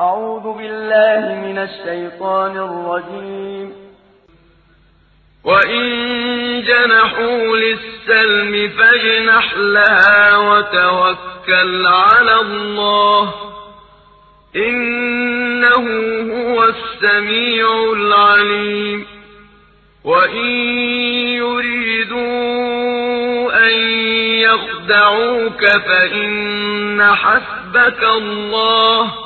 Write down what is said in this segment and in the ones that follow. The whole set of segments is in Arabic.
أعوذ بالله من الشيطان الرجيم. وإن جنحوا للسلم فاجنح لها وتوكل على الله إنه هو السميع العليم. وإن يريدوا أن يخدعوك فإن حسبك الله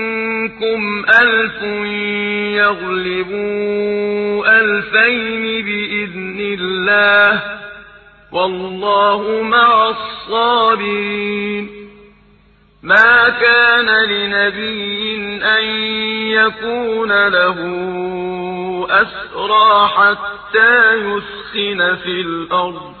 ألف يغلبوا ألفين بإذن الله والله مع الصابرين. ما كان لنبي أن يكون له أسرى حتى يسخن في الأرض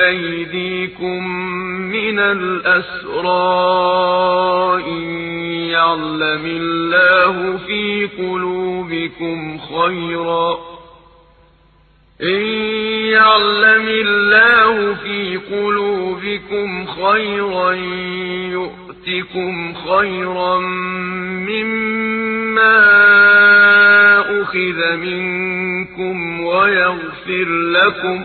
أيديكم من الأسرى إن يعلم الله في قلوبكم خيرا. إن يعلم الله في قلوبكم خيرا يؤتكم خيرا مما أخذ منكم ويغفر لكم.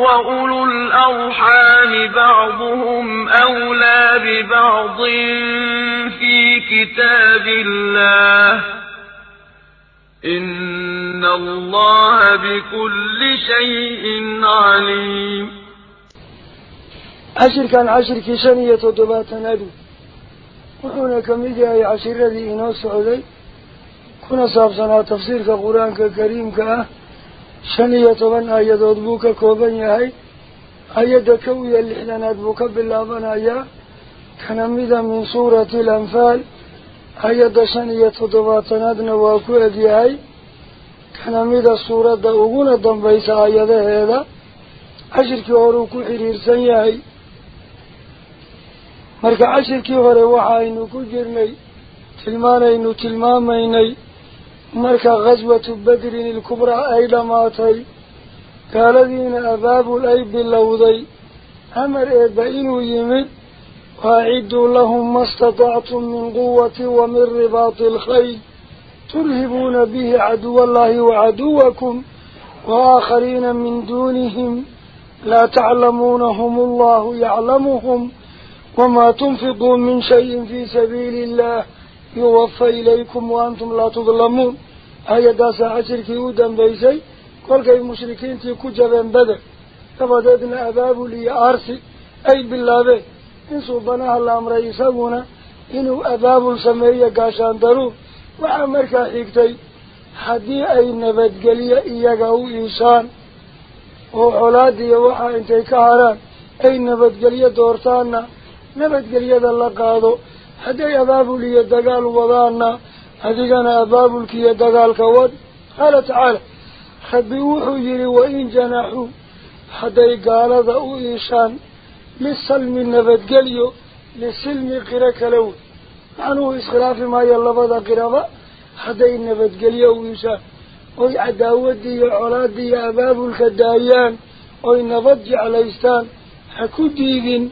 وأولو الأرحام بعضهم أولى ببعض في كتاب الله إن الله بكل شيء عليم عشر كان عشر كيسانية تضبات نبي وحونا كميديا عشر الذي إنو السعودي كنا صابسنا تفسير كقرآن كريم كأه. Shan iyo toban aayadood buu ka kooban yahay ayadda kow iyo lixdanaad buu ka bilaabanayaa kana mida min suurati alanfaal ayadda shan iyo toddobaatanaadna waa ku egyahay kana mida suuradda uguna dambaysa aayadaheeda cashirkii horeu ku xidhiirsan yahay marka cashirkii hore waxaaynu ku jirnay tilmaanaynu tilmaamaynay مركا غزوة بدر الكبرى أيضا ماتي. كالذين أبابوا الأيب اللوضي أمر إبا إنو يمد وأعدوا لهم ما استطعتم من قوة ومن رباط الخيل. ترهبون به عدو الله وعدوكم وآخرين من دونهم لا تعلمونهم الله يعلمهم وما تنفقوا من شيء في سبيل الله. Wa antum laa tudlamuun hay-addaasaa cashirkii u dambaysay kolkay mushrikiintii ku jabeen beder dabadeedna abaabul iyo aarsi ay bilaabeen in suubanaha la amray isaguna inuu abaabul sameeyo gaashaan daruur waxaa markaa xigtay haddii ay nabadgelyo iyaga u iishaan oo colaadiya waxaa intay ka haraan ay nabadgelyo doortaanna nabadgelyada la qaado iyo dagaal wadaana adigana abaabulka iyo dagaalka wad qaala tacaala rabbi wuxuu yidhi wain janaxuu hadday gaalada u iishaan lisalmi nabadgelyo lisilmi qiro kala wey macnuhu iskhilaafi maayo labada qiraba hadday nabadgelyo u iishaan oy cadaawadii iyo colaadii iyo abaabulka daayaan oy nabad jeclaystaan ha ku diidin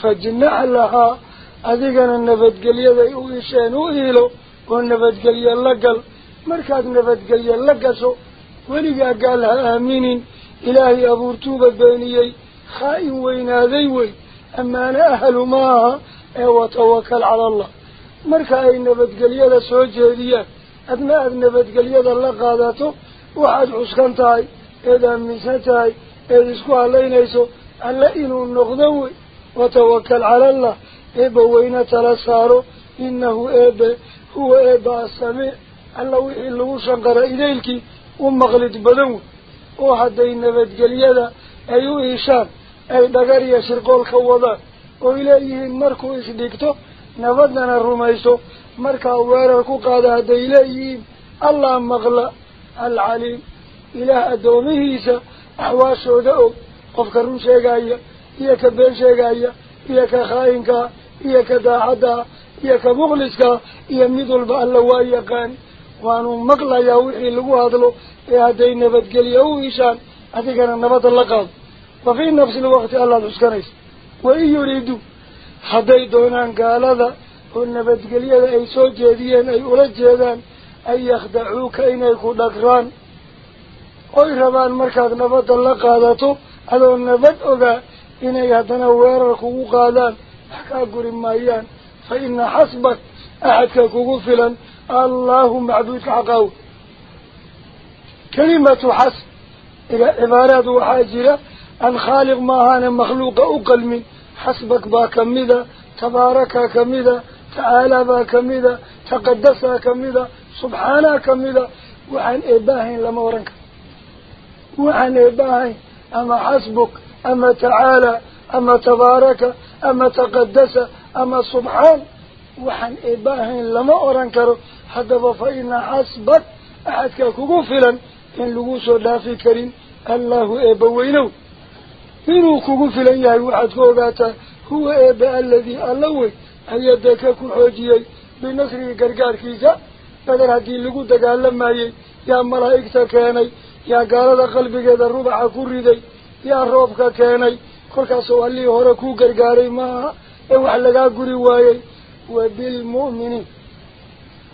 fajnax lahaa adigana nabadgelyaday u isheen u iilo oo nabadgelye la gal markaad nabadgelye la gasho weligaa gaal ha aaminin ilaahay abuurtuuba beeniyey khaa-in weynaaday wey ammaano ahlu maaha ee watawakal cala allah marka ay nabadgelyada soo jeediyaan adna aada nabadgelyada la qaadato waxaad cuskan tahay eed aaminsan tahay eed isku halaynayso alle inuu noqdo wey watawakal cala allah lagu shanqara idaylkii u maqlid badan wey oo hadday nabadgelyada ay u iishaan ay dhagar iyo shirqool ka wadaan oy leeyihiin markuu isdhigto nabadana rumayso markaa weerar ku qaada hadday leeyihiin allah maqla alcaliim ilaah addoomihiisa axwaashooda og qofka run sheegaya iyo ka been sheegaya iyo ka khaayinkaa daacaddaa iyo ka mukhliskaa iyo mid walba alla waa yaqaan waanu maqlayaa wixii lagu hadlo ee hadday nabadgelya u ishaan adigana nabadda la qaado wa fii nafsi lwaqti allaad xuskanaysa wain yuriiduu hadday doonaan gaalada oo nabadgelyada ay soo jeediyeen ay ula jeedaan an yakhdacuuka inay ku dhagraan oy rabaan markaad nabadda la qaadato adoo nabad ogaa inay haddana weerar kugu qaadaan حكاكور مايان فإن حسبك أحدك كغفلا الله معبودك حقاو كلمة حسب إلى عبارات وحاجرة أن خالق ما هان مخلوق أقلمي حسبك باكمدة تبارك كمدة تعالى باكمدة تقدس كمدة سبحانا كمدة وعن إباهين لما ورنك. وعن إباهين أما حسبك أما تعالى. Eebaahayn ama xasbuk ama tacaalaa ama tabaaraka ama taqadasa ama subxaan waxaan eebaahayn lama oran karo haddaba fa ina xasbak axadka kugu filan in lagu soo dhaafi karin allahu eebba weynow inuu kugu filan yahay waxaad ku ogaataa huwa eebba aladii alla wey ayadaka ku xoojiyey binasrihi gargaarkiisa badar haddii lagu dagaalamayey yaa waayey wa bilmu'miniin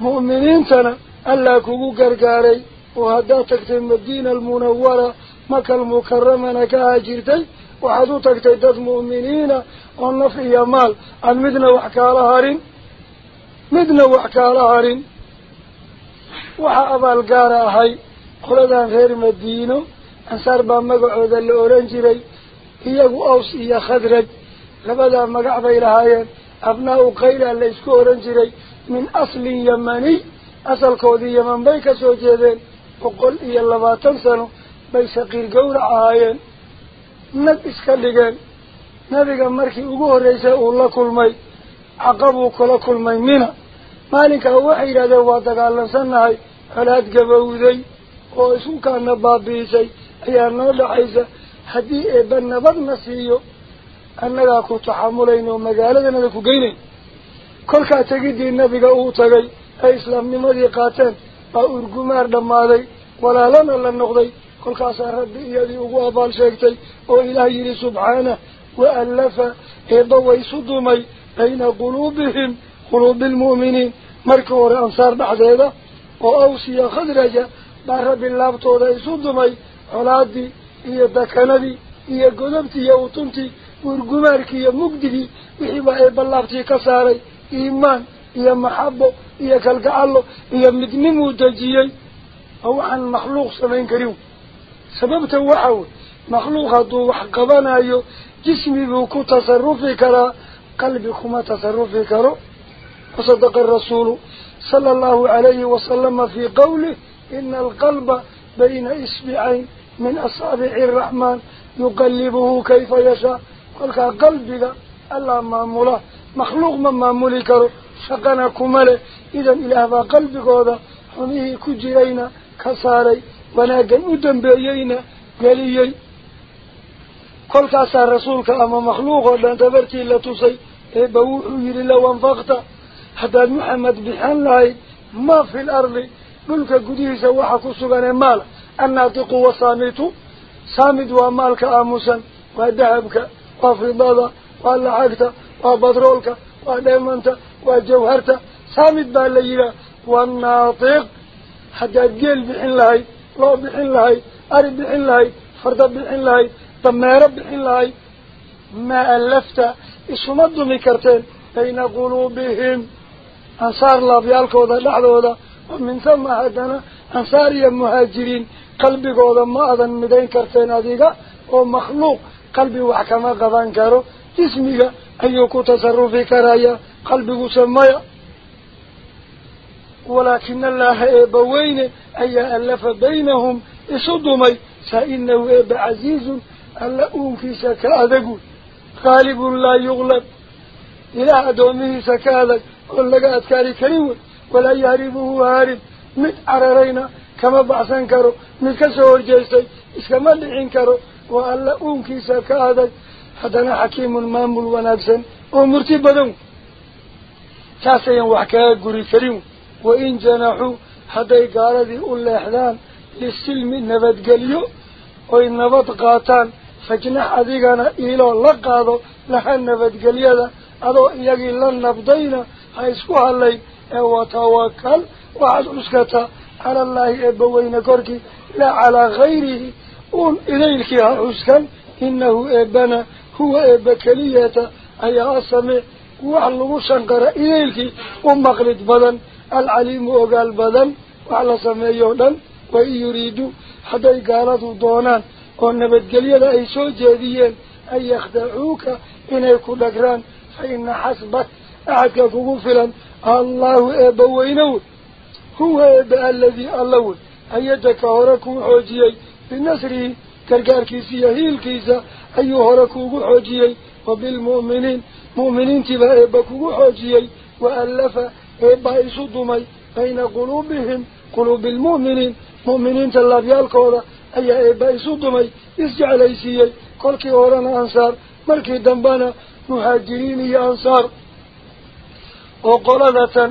mu'miniintana allaa kugu gargaaray oo haddaad tagtay madiina almunawara maka almukaramana ka haajirtay waxaad u tagtay dad mu'miniina oo naf iyo maal aan midna wax kaala harin midna wax kaala harin waxaa abaal gaara ahay qoladan reer madiino ansaar baa magacooda la oran jiray iyo khadraj labadaa magac bay lahaayeen abnaa-u kayla la isku oran jiray min aslin yamaniy asalkoodii yaman bay ka soo jeedeen boqol iyo labaatan sano bay shaqiir gawrac ahaayeen nag iska dhigeen nabiga markii ugu horreysay uu la kulmay caqabuu kula kulmay mina maalinkaa waxay yidhahdeen waa dagaalansannahay colaad gabowday oo isukaana baabi'isay ayaa noo dhaxaysa taxamulayn oo magaaladanada ku geynayn kolkaa tegidii nabiga uu tagay ay islaamnimadii qaateen baa urgumaar dhammaaday walaalana la noqday kolkaasaa rabbi iyadii ugu abaal sheegtay oo ilaah yidhi subxaanah waallafa eebba waysu dumay bayna quluubihim quluubi almu'miniin markii hore ansaar dhexdeeda oo awsiya khadraja baa rabbi laabtooda isu dumay colaadii iyo dakanadii iyo godobtii iyo utuntii urgumaarkii iyo mugdigii wixii baa eebba laabtii ka saaray iimaan iyo maxabo iyo kalgacallo iyo midnimuu dejiyey oo waxaan makhluuq samayn karin sababta waxa wey makhluuq hadduu wax qabanayo jismi buu ku tasarufi karaa qalbi kuma tasarufi karo wasadaqa arasuulu sala allahu calayhi wasalama fii qawlih ina alqalba bayna isbicayn من أصابع الرحمن يقلبه كيف يشاء. قلت قلبك الله مامله مخلوق من مامولي شقنا كماله إذا إله قلبك هذا. ومه كجرينا كساري. وناقن أدن بأيين يليي قلت أسى رسولك أما مخلوق لأن تبرتي إلا تصي إيه بوحي لله وانفقت حتى محمد بحان ما في الأرض. قلت قديس وحكو سبان ماله الناطق وصامت صامد ومالك آموسا ودعبك وفضادة واللعاكة وبدرولك وديمانت وجوهرت. صامد بالليلة والناطق حتى الجيل بحين لهي لو بحين لهي أرب بحين لهي فرد بحين لهي طميرة بحين لهي ما ألفت إشو مدو ميكرتين. بين قلوبهم أنصار الله بيالكو ذا ومن ثم هدنا أنصار يا ma adan midayn karteen adiga oo makhluuq qalbi wax kama qaban karo jismiga ayuu ku tasarufi karaya qalbiguse maya ولكن الله إبوين أي ألف بينهم إصدمي فإنه إب عزيز ألا أنكي سكاذق غالب لا يغلب إلى أدومه سكاذق قل لك أتكاري كريم كما بعثان كرو مد كسور جيسي إسكما لعين كرو وألا أنكي سكاذق حدنا حكيم مامل ونكسن ومرتي بدون. تاسيا وحكاية قري كريم وإن جنحوا حتى قالذي أولا إحدان للسلم نبت قليو وإن نبت قاتان فجنح أذيقنا إيلو لقاضو لها نبت قليو أدو إياقي لن نبضينا حيسكوها اللي أو توكل وعد أسكتا على الله إبوين كوركي لا على غيره. قول إليك يا أسكن إنه إبنا هو إبكالية أي أسمع وعلمو شنقر إليك ومقلد بدن العليم وقال بدن وعلى سميونا وإن يريدوا حتى قالوا دونان ونبت قليلا أي سو جديا أن يخدعوك إن يكون لكران فإن حسبك أعدك كغفلا الله إبوينه هو الذي ألوه أيدك هركو حوجيي. بالنسره كالكاركيسية هي الكيسة أي هركو حوجيي. وبالمؤمنين مؤمنين تبا إبا كو حوجيي. وألف إبا يسدمي بين قلوبهم قلوب المؤمنين. مؤمنين تلابيال كودا أي إبا يسدمي إسجعليسيي كل كي هورنا أنصار مركي دنبانا مهاجرين يا أنصار وقلدة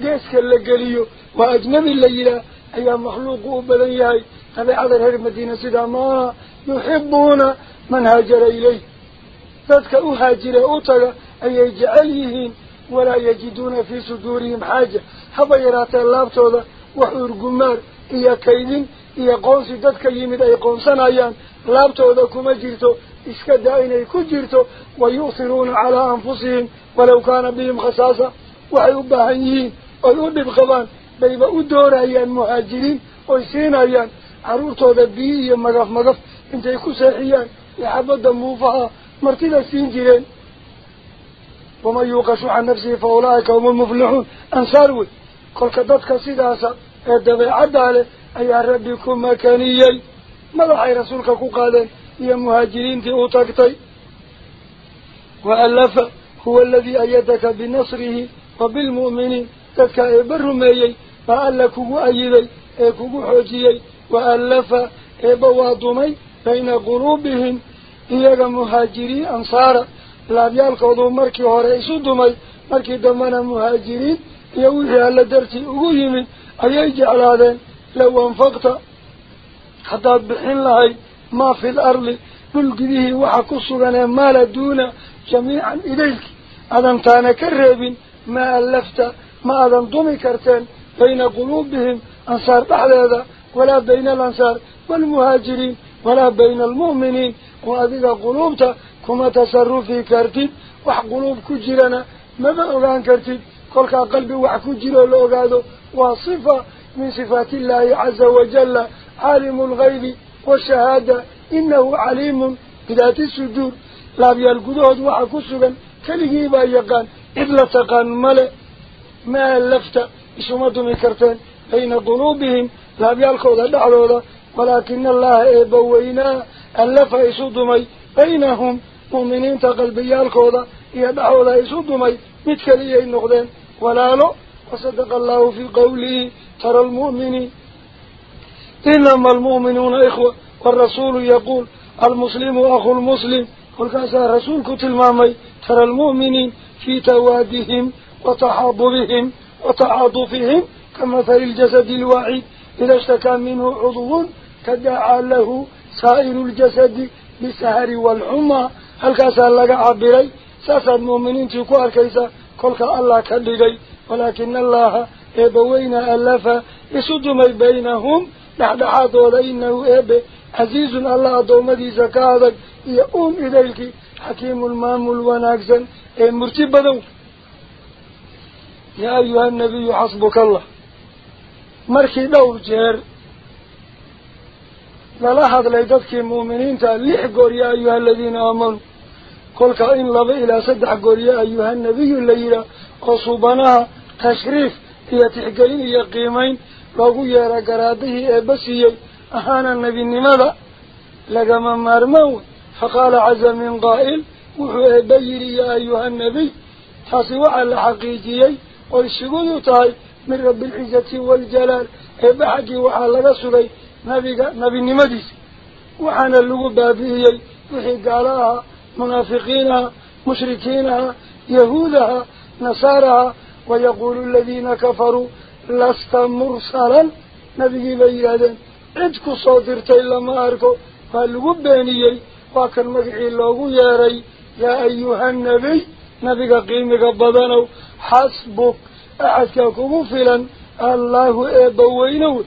هذا قيسك اللقليو وأجنبي الليلة أي مخلوق أبدا هذا الهر مدينة سيدا ما يحبون من هاجر إليه تتك أهاجر أوتك أي جعليهين ولا يجدون في صدورهم حاجة. هبا يراتي اللابتوضا وحور قمار. إيا كيدين إيا قونسي ويؤدب خبان بيبا أدور أيان مهاجرين ويسين أيان عرورتوضا بيه مقف مقف انتي كساحيان يحبد موفها مرتدى سين ومن يوقش عن نفسه فأولئك هم المفلحون أنصاروا كل كدتك سيداسا الدبع عدالة أي ربكم مكانيي ماذا رسولك قادن يا مهاجرين تي وألف هو الذي أيدك بنصره وبالمؤمنين تدك إبر ميي فألكه أيدي إكه حجيي وألف إبوادمي بين قلوبهم إيجا مهاجرين dumay markii dambena muhaajiriin iyo wixii alla dartii ugu yimid ayay jeclaadeen low anfaqta haddaad bixin lahayd maa fi lardi dhul gidihii waxa ku sugan ee maala duuna jamiican idaylki adan taana ka reebin maa allafta ma adan dumi karteen bayna quluubihim ansaar dhexdeeda walaa bayna alansaar waalmuhaajiriin walaa bayna almu'miniin oo adiga quluubta كما تصرفي كرتيب وحقلوب كجرنا ماذا أغان كرتيب كل قلبي وحكو جيرو لأغادو وصفة من صفات الله عز وجل عالم الغيب والشهادة إنه عليم بذات السجور لا بيالقدود وحكو سغن كليهيبا يقان إذا تقان ملئ ما لفت اسمه مكرتين بين قلوبهم لا بيالقود دعوه ولكن الله إبوينا ألف إسودمي بينهم مؤمنين تقلبيال كودا يدعو لا يسودمي متكلي النقدين ولا لا وصدق الله في قوله ترى المؤمنين إنما المؤمنون إخوة والرسول يقول المسلم أخو المسلم. والكاسا رسول كتل مامي ترى المؤمنين في توادهم. وتحاضبهم وتعاضفهم كمثل الجسد الواحد. إذا اشتكى منه عضو تدعى له سائر الجسد بالسهر والحمى. هل كسال لك عبري سأسد مؤمنين تكوار كيسا كلك الله كدقي ولكن الله يبوينا إبوين ألف يسدم بينهم. نحن حاضوا لإنه إب عزيز الله دوم دومدي زكاة. يأوم إليك حكيم المام الوناكزا مرتبه dhowr jeer lala hadlay dadkii mu'miniinta lix goor yaa ayuha aladiina aamanuu kolkaa in laba ilaa saddex goor yaa ayuha nabiyu la yidhaah oo suubanaha tashriif iyo tixgelin iyo qiimayn loogu yeera garaadihii eebba siiyey ahaana nebinimada lagama maarmaan wey faqaala caza min qaa'il wuxuu eebba yidhi yaa ayuha nabiy taasi waxaa la xaqiijiyey والسجودتاي من رب العزة والجلال. إبحكي وعلى رسولي نبي نبي نمديس وحنا اللغو بابيهي. وحي قالها منافقينها مشركينها يهودها نصارها. ويقول الذين كفروا لست مرسلا. نبي بيادا عدك صادرتي لما أركو. فاللغو بانيهي وكان مقعي اللغو ياري. يا أيها النبي نبيك قيمك ببنو حسبك. أعزك كمفلا الله إبوينو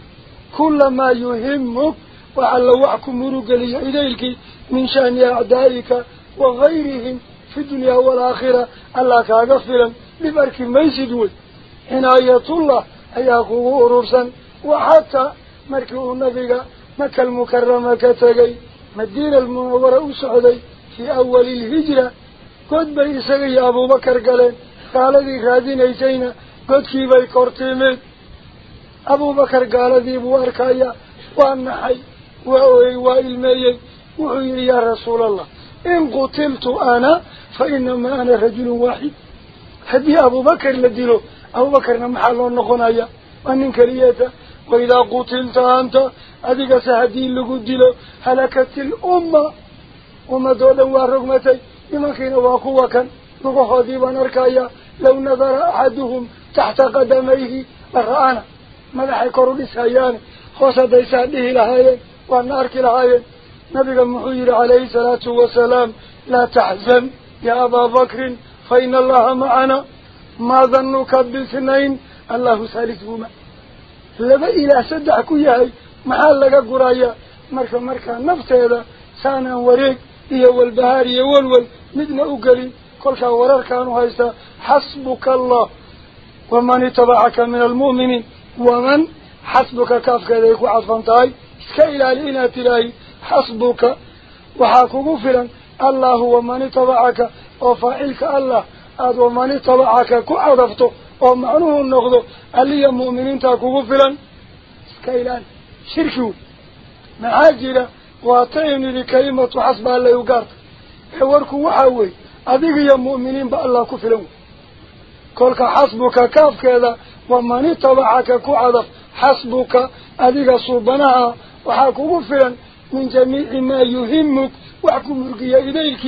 كلما يهمك وعلى وعك مروق لإليك من شأن أعدائك وغيرهم في الدنيا والآخرة. الله كأغفلا ببرك ميسدوه هنا آيات الله. أياكو أرورسا وحتى مركو النبيك مكة المكرمة كتغي. مدينة المنورة أسعدي في أول الهجرة. Isaga iyo abuubakar galeen gaaladii raadinaysayna godkiibay kor timid abuubakar gaaladii buu arkaya waa naxay waa ooyey waa ilmeeyey wuxuu yidhi yaa rasuulallah in qutiltu ana fa inamaa ana rajulun waaxid haddii abuubakar la dilo abuubakarna maxaa loo noqonaya waa nin keliyata waidaa qutilta anta adigase haddii lagu dilo halakati lumma ummadoo dhan waa rogmatay إمكين واقوة كان نقوح ديبان أركايا لو نظر أحدهم تحت قدميه أرآنا ماذا حيكروا بسهيان خوصة ديسان له لهاية وأن أركي لهاية نبي المحير عليه الصلاة والسلام. لا تحزن يا أبا بكر فإن الله معنا. ما ظنك بسنين الله سالتهما لذا إلى سدحك ياهي محالك قرية مركا مركا نفس هذا. سانا وريك هي والبهار هي والول مدنا أقولي كل كورر كانوا هايسا حسبك الله ومن تبعك من المؤمنين ومن حسبك كافك ذيك وعفنتاي سكيل علينا تلاي حسبك وحاكو غفلا الله ومن تبعك وفائلك الله أذ ومن تبعك كعرفته ومعنوه النغض اللي مؤمنين تاكو غفلا سكيل شركوا معاجلة واتعني لكلمة حسب الله يقارك حواركو وحاوي أذيك يا مؤمنين بأ الله كفلو كلك حسبك كاف كذا ومن طبعك كو عدف حسبك أذيك صوبناها. وحاكو غفلا من جميع ما يهمك. وحكو مرقيا إليك.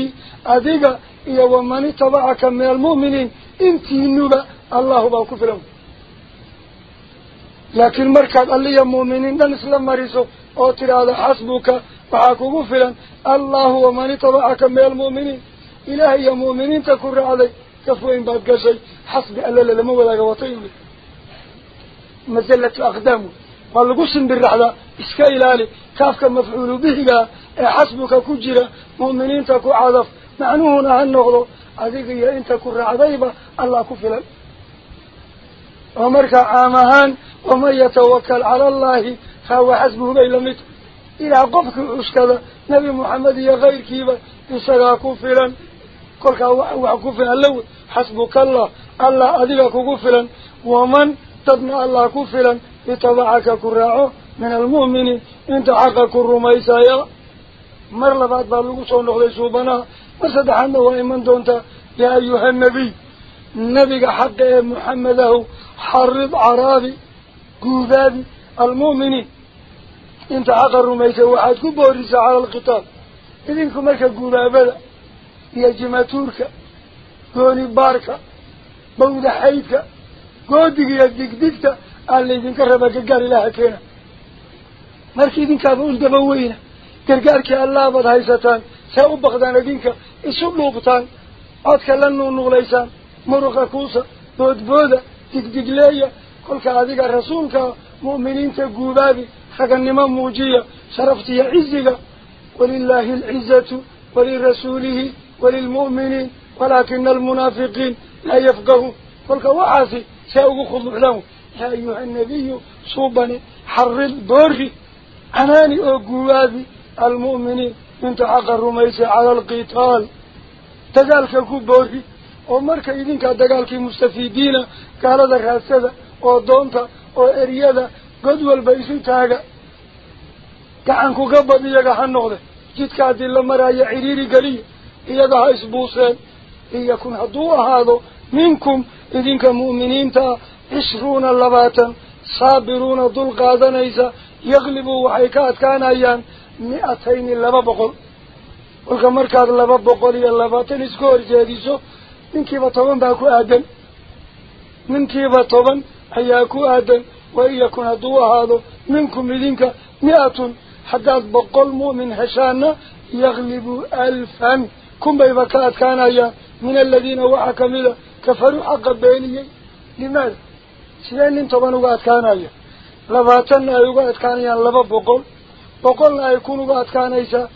أذيك يا ومن طبعك من المؤمنين. إنتي النبا الله بأ كفلو لكن مركب اللي يا مؤمنين. دان إسلام مريسو. أو ترى هذا حسبك. وحاكو غفلا الله ومن طبعك من المؤمنين. إلهي يا مؤمنين تكر علي. كفوين بعد قشي. حسب ألا لما ولا قواطين ما زلت أقدامه والقسم بالرعلة إسكا إلالي كافك مفعول به إيه حسبك كجرة. مؤمنين تكو عذف. معنوهنا عن نغلو. أذيقيا إن تكر عذيبا الله كفلا ومرك عامهان ومن يتوكل على الله. فهو حسبه بيلمته kolkaa wax ku filan alla wey xasbuka allah allah adiga kugu filan waman dadna allah ku filan itabacaka ku raaco min almu'miniin inta xaqa ku rumaysaya mar labaad baa lagu soo noqday suubanaha mar saddexaadna waa iman doontaa yaa ayuha nabiy nabiga xaqa ee muxamedahu xarid caraabi guudaabi almu'miniin inta xaqa rumaysay waxaad ku boorisaa cala alkitaab idinku marka guudaabada iyo jimatuurka gooni baarka bawda xaydka goodiga iyo digdigta aan laydinka raba gargaar ilaaha keena marka idinkaaba uldaba weyna gargaarkii allaabaad haysataan see u baqdaan idinka isu dhuubtaan codka la nuunuqlaysaan muruqa kuusa boodbooda digdigleeya kolka adiga rasuulkaa تقوبابي حقنما موجية شرفتي عزك ولله العزة ولرسوله وللمؤمنين ولكن المنافقين لا يفقهون فالك وعاسي سيأغو خضوع لهم يا أيها النبي صوبني حرد بوري عناني أقوابي المؤمنين انت حق الرميس على القتال. دقالك كبوري ومركا إذنك دقالك مستفيدين. قال ذا راسدا ودونتا وإريادا قدوى البيسي تاقا gacanku ka bad iyaga ha noqde jidka haddii la maraayo ciriiri geliya iyaga ha isbuuseen iyakun hadduu ahaado minkum idinka mu'miniinta ah cishruuna labaatan saabiruuna dul qaadanaysa yaklibuu waxay ka adkaanayaan mi-atayni laba boqol kolka markaad laba boqol iyo labaatan iska horjeediso ninkiiba toban baa ku aadan ninkiiba toban ayaa ku aadan ahaado minkum idinka mi-atun haddaad boqol mu'min heshaana yaglibu alfan kun bayba ka adkaanayaan min aladiina waxaa kamida kafaruu xaqa beeniyey limaada sidee nin toban uga adkaanaya labaatanna ay uga adkaanayaan laba boqol boqolna ay kun uga adkaanaysaa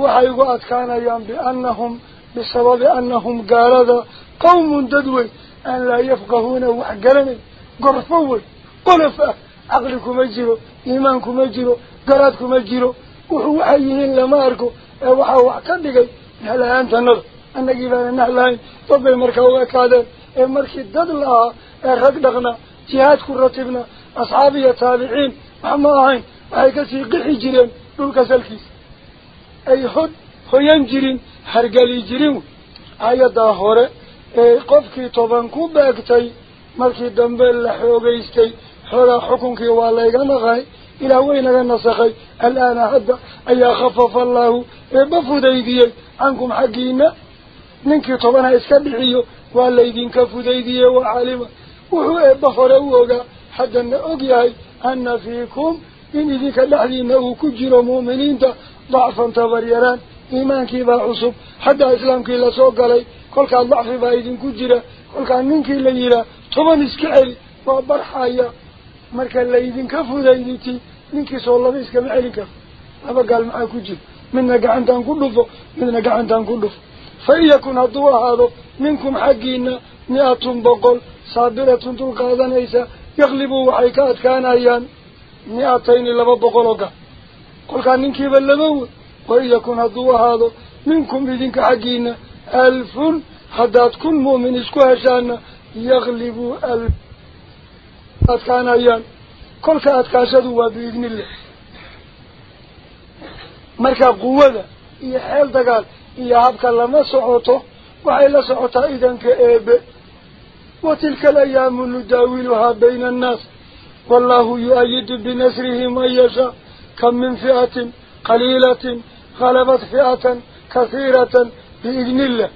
waxay uga adkaanayaan biannahum bisababi annahum gaalada qawmun dad wey aan laa yafqahuuna wax garanay gorfo wey ah ka dhigay nahlahaantanada annagii baana nahlahayn dad bay markaa u ekaadeen ee markii dad lahaa ee rag dhaqna jihaad ku ratibna asxaab iyo taabiciin wax ma ahayn waxay kasii qixi jireen dhulka salkiisa ay hod hoyan jirin hargeli jirin ayadaa hore ee qofkii toban ku beegtay markii dambe la xoogaystay hadda ayaa khafafa allaahu eebba fudaydiyey cankum xaggiina ninkii tobana iska dhixiyo waa laydinka fudaydiyey waa caalima wuxuu eebba hore u ogaa haddana og yahay ana fiikum in idinka dhexdiina uu ku jiro mu'miniinta dacfan tabaryaraan iimaankiibaa cusub haddaa islaamkii lasoo galay kolkaa dacfi baa idinku jira kolkaa ninkii la yihaa toban iska celi waa barxaya marka laydinka fudayditi ninkiisoo laba iskama celin karo laba gaal maxaa ku jira midna gacantaan ku dhufo midna gacantaan ku dhufo fa iyakun hadduu ahaado minkum xaggiina mi-atun boqol saabiratun dul qaadanaysa yaklibuu waxay ka adkaanayaan mi-atayni laba boqol oo gaal kolkaa ninkiiba laba wey wa iyakun hadduu ahaado minkum idinka xaggiina alfun haddaad kun mu'min isku heshaana yaklibuu alf أتكان أيام كل كأت كاسد وابيذن الله مركا قوة ذا هي حال دقال هي عبك الله ما سعوته وعلى سعوته إذن كأب وتلك الأيام نداولها بين الناس والله يؤيد بنسره ما يشاء كم من فئة قليلة غلبت فئة كثيرة بإذن الله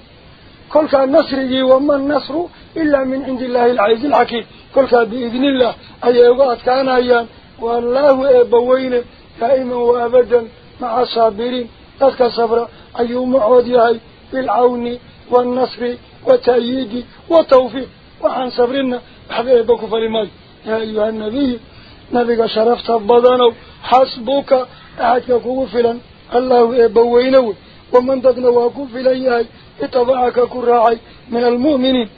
كل كان نصره ومن نصره إلا من عند الله العزيز العكيم قلك بإذن الله أي أيضا كان أيام والله أبوين دائما وأبدا مع الصابرين أذكى صبرا أيوم عوديهاي بالعون والنصر والتأييد والتوفيق وعن صبرنا حبيب بكفر المال يا أيها النبي نبيك شرفت بضانا حسبك أعطي كفلا الله أبوينه ومن تقنوا كفلا يهي اتبعك راعي من المؤمنين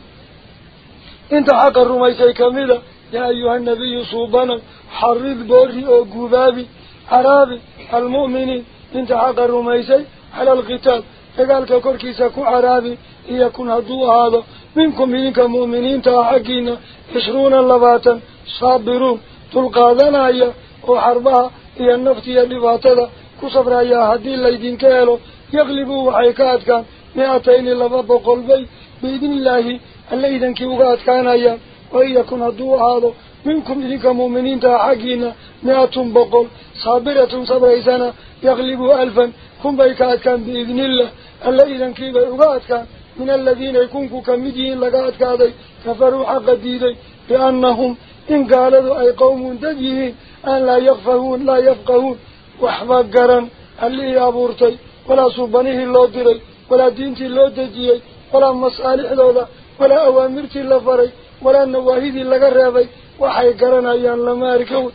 انت حق الرميسي كاملة يا أيها النبي صوبنا حرد بوري أو قبابي عرابي المؤمنين انت حق الرميسي على القتال. فقال كوركي ساكو عرابي يكون هدو هذا. منكم منك مؤمنين تحقين عشرون اللباتا صابرون. تلقى ذنايا وحربها هي النفطية اللباتدة كسفر يا هدي اللي يدين كيلو. يغلبوا حيكاتك مئتين اللبابا قلبي بإذن الله اللي إذا كي وقعت كان يا وإياكم هدو هذا. منكم ذيك مؤمنين تحقين مئة بقل. صابرة صبريسانة يغلبوا ألفا. كن بيكات كان بإذن الله. اللي إذا كي وقعت كان. من الذين يكونوا كمدين لقعت كاذي كفروا حق ديدي. بأنهم إن قالوا أي قوم دديهين أن لا يغفهون لا يفقهون. وحفاق قرن. اللي يابورتي ولا سبنه الله ولا دينتي الله ولا مسألح هذا awaamirtii la faray walaa nawaahidii laga reebay waxay garanayaan lama arkow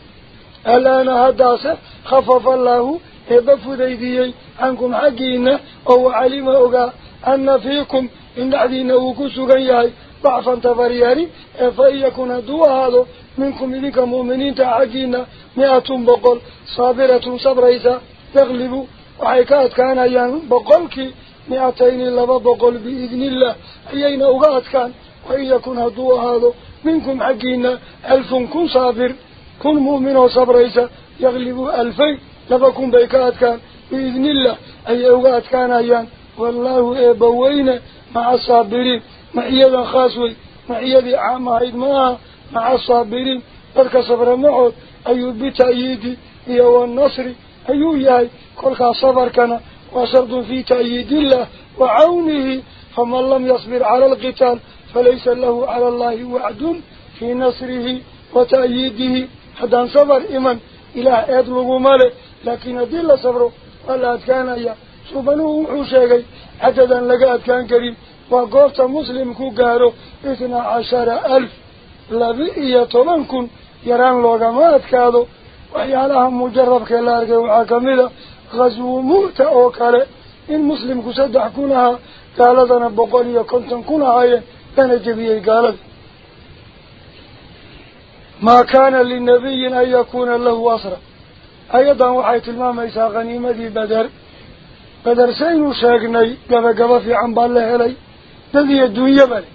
alaana haddaase khafafa allaahu eebba fudaydiyey cankum xaggiina oo wacalima ogaa anna fiikum in dhexdiina uu ku sugan yahay dacfan tabaryari ee fa in yakun hadduu ahaado minkum idinka mu'miniinta xaggiina mi-atun boqol saabiratun sabraysa مئتين لبضقل بإذن الله. أيين أغاد كان؟ وإن يكون هدو هذا. منكم حقينا ألف كن صابر. كن مؤمن وصبريس. يغلب ألفين لبكم بيكات كان. بإذن الله. أي أغاد كان أيان؟ والله إبوين مع الصابرين. معيضا خاصوي. معيضا عام عيد معها مع الصابرين. فالك صبر معه أيو بتأييدي. يو النصري أيو ياي. كلها صبر كان. وشرط في تأييد الله وعونه فمن لم يصبر على القتال فليس له على الله وعد في نصره وتأييده. حتى صبر إمن إلى أدلغ ماله لكن دل صبره ولا كان يا سبنه وحشي عددا لقد كان كريم. وقفت مسلم كو كقارو إثنى عشر ألف. لبئي طبنكم يران لغمات كادو وحيالها مجرب كلارك وعاكمده غزو مؤتا اوكال إن مسلم كسدح كونها قالتنا بقولية كنتن هاي كان جبية قالت ما كان للنبي أن يكون له اسرى أيضا وحي تلمام إيسا غنيمة بدر. بدر سين وشاقني قبا قبا في عمبال له إلي. تذي الدنيا بلي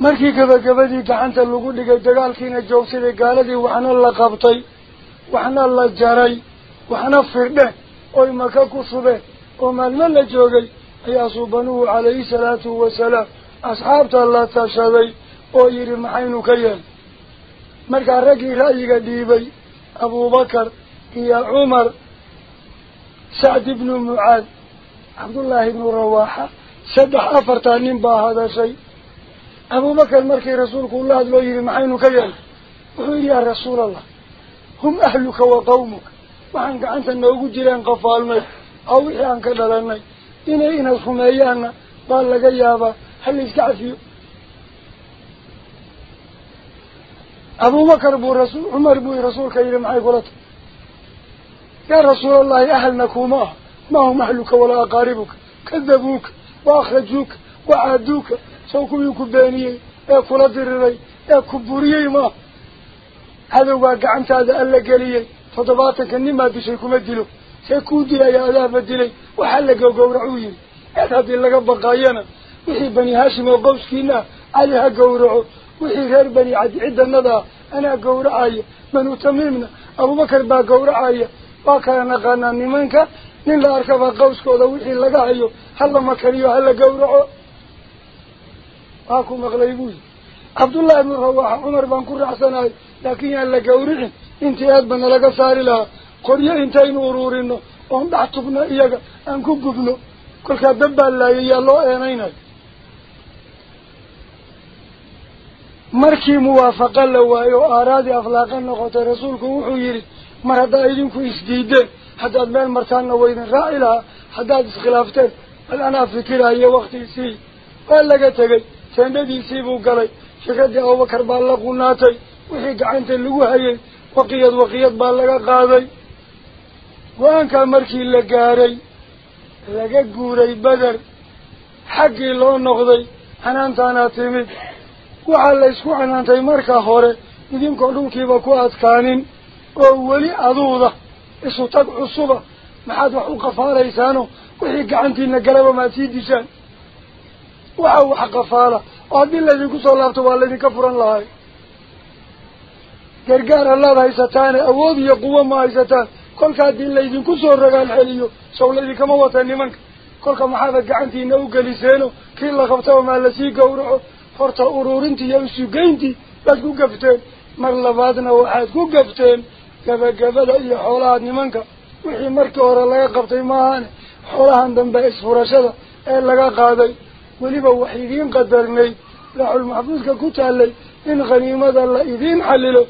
مركي قبا قبا دي تحنت اللقود لقد قال كينا جوسي قالت وحنا الله قبطي وحنا الله جاري وحنا فرده أي مكاكو صبه وما الملة جوغي أي أصوبانوه عليه الصلاة والسلام أصحاب الله تشاذي أي رمحين كيان مالك الرجل رأيك ديبي أبو بكر يا عمر سعد بن معاذ عبد الله بن رواحة سدح أفرتانين با هذا شيء أبو بكر مركي رسول الله أدلو يرمحين كيان وهو يا رسول الله هم أهلك وقومك وحنك عنسا نوغو جيران قفال مي أو حيانك دلان مي إنا إنا خميانا قال لك ايابا هل اسكعفيو أبو مكر بو رسول عمر بو رسول كيري معي قلت يا رسول الله أهل نكوما ما هم أهلك ولا أقاربك كذبوك وأخرجوك وعادوك سوكو يوكو بانيه يا كلا ديري يا كبوريه ما هذا هو قعمت هذا ألا قليه فضباتك النما بشي كما دلو سيكون دلو يا أذاب دلو وحلق وقورعوه أذاب لك بقاينا وحي بني هاشم وقوشكينا عليها قورعو وحي غير بني عد عد النضاء أنا قورعاية من أتممنا أبو بكر با قورعاية باكرنا قانا نمانك. من لا أركب قوشك وذا وحي لك أيو هل مكريو هل قورعو أكو مغليبوه عبد الله بن رواح عمر بن كرع سناي لكن يلا قورعي lahaa qoryo intaynu uruurino oon dhex tubno iyaga aan ku gubno kolkaa dad baa laayay yaa loo eenaynayo markii muwaafaqa la waayo oo aaraadii aflaaqa noqotay rasuulku wuxuu yidhi mar haddaa idinku isdiideen haddaad meel martaanna waydin raaci lahaa haddaad iskhilaafteen bal anaa fikiraayo waktiisii waa laga tegey teendhadiisii buu galay fikraddii abubakar baa la qunaatay wixii gacanta lagu hayay laga qaaday go-aankaa markii la gaaray laga guuray beder xaggii loo noqday canaantaanaa timid waxaa la isku canaantay marka hore idinkoo dhulkiiba ku adkaanin oo weli aduuda isu tag cusuba maxaad wax u qafaalaysaano wixii gacantiina galaba maad sii dishaan waxa wax qafaala oo haddii laydinku soo laabto waa laydinka furan lahay iyo quwo ma haysataan kolka haddii laydinku soo ragaal celiyo sow laydinkama wata nimanka kolka maxaaba gacantiina u geliseeno kii la qabtaba maa lasii gowraco horta uruurintii iyo isugeyntii baad ku gafteen mar labaadna waxaad ku gafteen gabagabada iyo xoolaha nimanka wixii markii hore laga qabtay maahaane xoolahan dambe isfurashada ee laga qaaday weliba wax idiin qadarnay laaxul maxfuudka ku taalay in khaniimada la idiin xalilo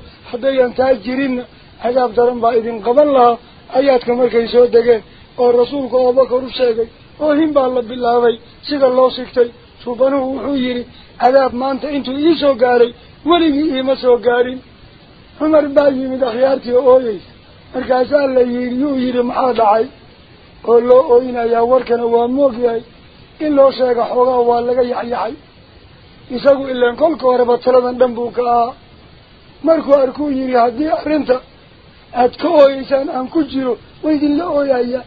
markay soo degeen oo rasuulku abubakar u sheegay oohin baa la bilaabay sida loo sigtay suubanuhu wuxuu yidhi cadaab maanta intuu iisoo gaaray weligii iima soo gaarin cumar baa yimid akhyaartii ooyeysa markaasaa la yidhi yuu yidhi maxaa dhacay oo loo ooynayaa warkana waa moogyahay in loo sheega xoogaa waa laga yaxyaxay isagu ilaan kolka horeba taladan dhan buu ka ahaa haddii arrinta aad ka ooyeysaan aan ku jiro way idinla ooyaya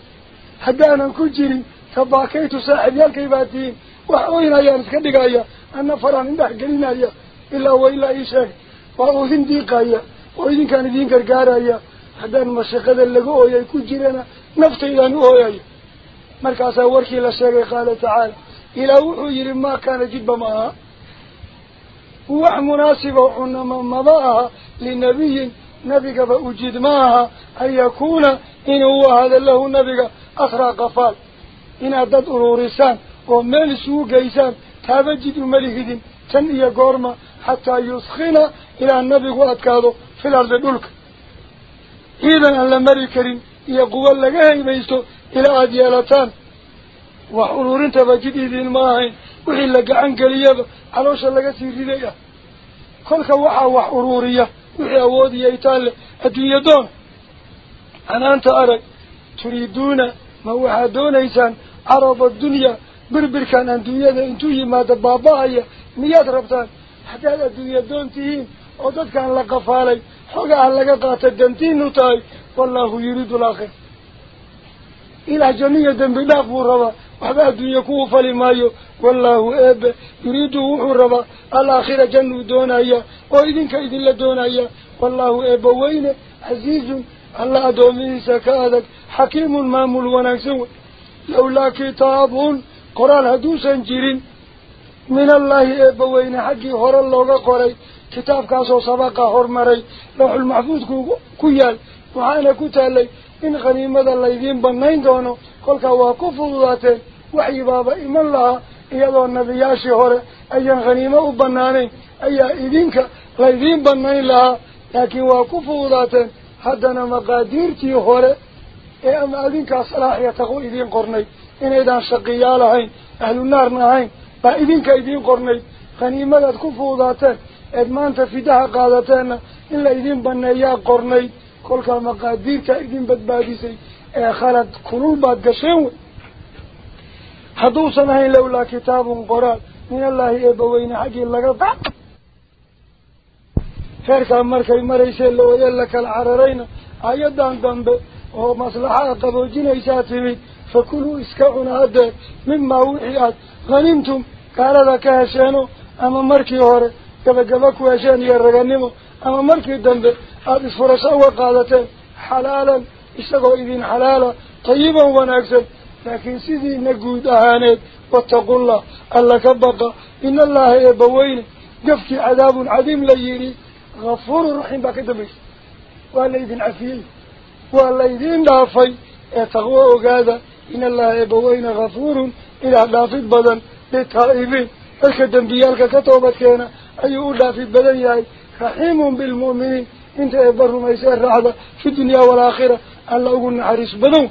haddaanan ku jirin tabaakaytu saaxiibyaalkay baa tihiin wax ooynayaan iska dhigaya anna faraan indhax gelinaya ilaa wa ilaa ii sheeg waa uu idin diiqaya oo idinkaan idiin gargaaraya haddaan mashaqada laga ooyay ku jirana naftaydaan u ooyaya markaasaa warkii la sheegay qaala tacaala ilaah wuxuu yidhi maa kaana jidba ma aha وح مناسبة أنما مضاها لنبي نبيك فأجد معها أن يكون. إن هو هذا له نبيك أخرى قفال إن أدد أرورسان ومن سوء قيسان تابجد ملكهدين تنئي قرما حتى يسخن إلى النبيك وأتكاده في الأرض دولك. إذن أن لما الكريم يقوى لك هاي بيسته إلى أديالتان. وحرور تبجد إذن ماهين la gacan geliyaba caloosha laga sii riday ah kolka waxaa wax uruuriya wixii awoodiya itaan leh adduunye doon anaanta arag turiiduuna ma waxaad doonaysaan carada dunya birbirkan adduunyada intuu yimaado baaba-aya miyaad rabtaan haddaad adduunya doon tihiin oo dadkaan la qafaalay xogaha laga qaata dantiinu tahay wallaahu yuriidu alaakhira ilaah janniya dembi dhaaf buu rabaa وحبا الدنيا كوفا لمايو والله أب يريده وحربا الآخرة جنة دون أيها وإذنك إذن لدون أيها والله أب وين؟ عزيز الله دومي سكادك. حكيم مامل ونكسو. لولا كتاب قرآن هدوسا جيرين من الله أب وين؟ حقي هر الله قري كتاب كاسو سبقه هر مري لوح المحفوظ كيال وحانا كتالي إن غنيمة الله يذين بنين دونه kolkaa waa ku fududaateen waxyi baaba iman lahaa iyadoo nabiyaashii hore ayaan khaniimo u banaanayn ayaa idinka laydiin banayn lahaa laakiin waa ku fududaateen haddana maqaadiirtii hore ee ama adinkaa salaax iyo taqwo idiin qornay inaydaan shaqiyaal ahayn ahlu naarna ahayn baa idinka idiin qornay khaniimadaad ku fududaateen eed maanta fidaha qaadateenna in la idin baneeyaa qornay kolkaa maqaadiirtaa idin badbaadisay lawlaa kitaabun qoraal min allaahi eebbaweyne xaggii laga heerkaa markay maraysee la ooye la kala cararayna ayadan dambe oo maslaxaa qaboojinaysaa timid fakuluu iska cuna haddee mimaa wixii aad hanimtum gaalada ka hesheeno ama markii hore gabagaba ku hesheen iyo raganimo ama markii dambe aada isfurasho uga qaadateen xalaalan استقوا إذن حلالا طيبا ونكسب لكن سيدي نقود أهانيت واتقوا الله ألا كبقى إن الله يبوين قفك عذاب عظيم ليري غفور الرحيم بكتبه وألا إذن عفيل وألا إذن دافي اتقوا أقادا إن الله يبوين غفور إلى دافت البدن للتائبين فلك الدنبيال كتوبت أي أيهو دافت بدن ياي رحيم بالمؤمنين انت يبرهم يسير رعدة في الدنيا والآخرة الله قلنا حريص بدون.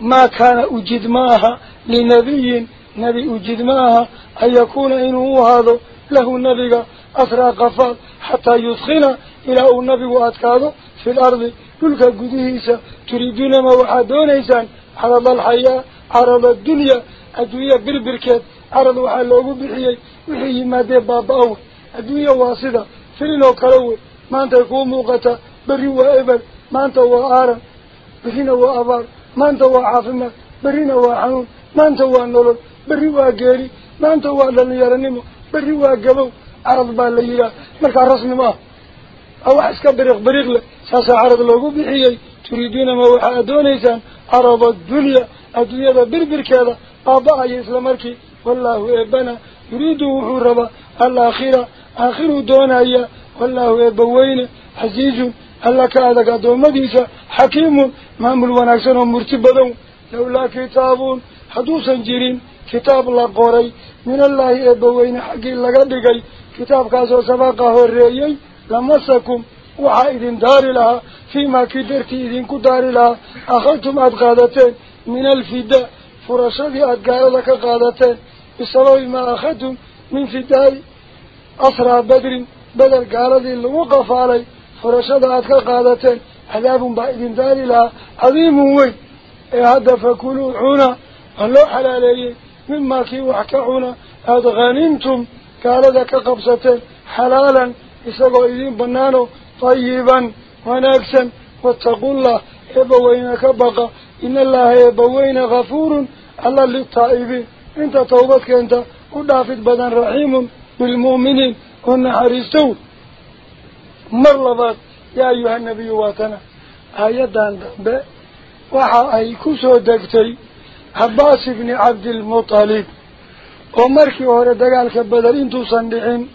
ما كان أجد ماها لنبي نبي أجد ماها أن يكون إنه هذا له النبي أسرى قفال حتى يدخن إلى النبي وأتكاده في الأرض. تلك قديسة تريدون ما وحدون إيسان عرض الحياة عرض الدنيا أدوية بالبركات عرض وحلوه بحيي وحيي مادي باب أول. أدوية واسدة فلنو كروي. ما أنت يكون موقتا. بري وإبل maanta waa aaran berrina waa abaar maanta waa caafimaad berrina waa xanuun maanta waa nolol berri waa geeri maanta waa dhalinyaranimo berri waa gabow carad baa la yidhaah markaa rasmi ma ah wax iska biriq biriq leh saasaa carad loogu bixiyey turiiduuna ma waxaa doonaysaan carada addunya adduunyada birbirkeeda baaba-aya isla markii wallaahu eebana yuriidu wuxuu rabaa alaakhira aakhiruu doonaya wallaahu eebbaweyne casiizun ألا كادك أدوم مديسة حكيم مامل ونكسن ومرتبادون لولا كتاب حدوثا جيرين كتاب الله قوري. من الله إبوين حقي لغدقي كتاب كاسو سباقه الرئيي لمسكم وحائد دار لها. فيما كدرتي إذن كدار لها. أخذتم أدقادتين من الفداء. فرشدي أدقار لك قادتين بسبب ما أخذتم من فداء أسرى بدر. بدر قارد اللي وقف عليه فرشد أتك قادتين عذاب بائد داري لها عظيم وي هذا فكلوا عنا الله حلالي مما كي وحكعنا هذا غنمتم قال ذاك قبصتين حلالا إساقوا إذين بنانو طيبا ونكسا واتقوا الله إبوينك بقى إن الله إبوين غفور الله للطائبين انت توبتك انت والنحرستون مرلبات يا أيها النبي واتنا آيادان دنبه وحا أي كسو دكتي عباس بن عبد المطالب ومركي وهو دقالك بدل انتو صندحين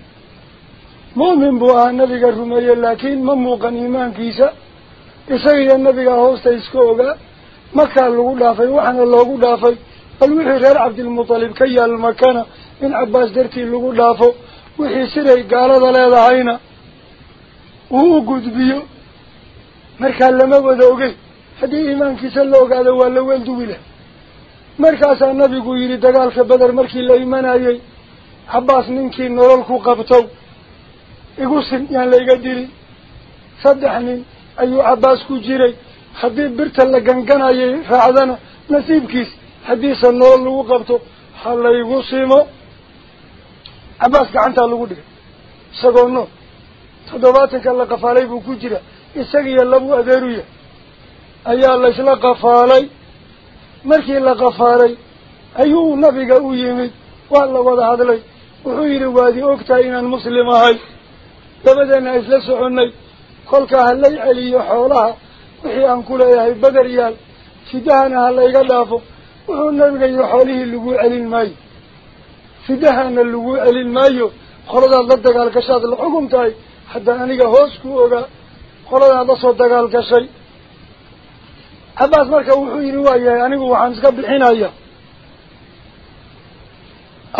مؤمن بوها النبي الرمي لكن مموقا إيمان كيسا إساقيا النبي هوستا إسكوغا مكة اللغو دافي وحنا اللغو دافي الوحي غير عبد المطالب كي المكانة من عباس درتي اللغو دافو وحي سري قال ذا هينا وقود بيو مركا لما ودوغي هدي إيمان كيسا اللغو قال ولا ويلدو بله مركا النبي قو يري دقالك بدر مركي اللي إيمان أيي عباس ننكي dili saddex nin ayuu cabbaas ku jiray haddii birta la ganganayay raacdana nasiibkiis haddiise nolol lagu qabto ha laygu simo cabbaas gacantaa lagu dhigay isagoo nool qafaalay markii la qafaalay ayuu nabiga u yimid waa la wada hadlay wuxuu yidhi waadi ogtahay inaan muslim ahay dabadeena isla soconay kolkaa ha lay celiyo xoolaha wixii aan ku leeyahay beder yaal fidahana ha layga dhaafo wuxuu nabiga iyo xoolihii laguu celin maayo fidahana laguu celin maayo qoladaad la dagaal gashaad la xugum tahay ogaa qoladaad la soo dagaal gashay cabbaas marka wuxuu yidhi waa yahay anigu waxaan iska bixinaya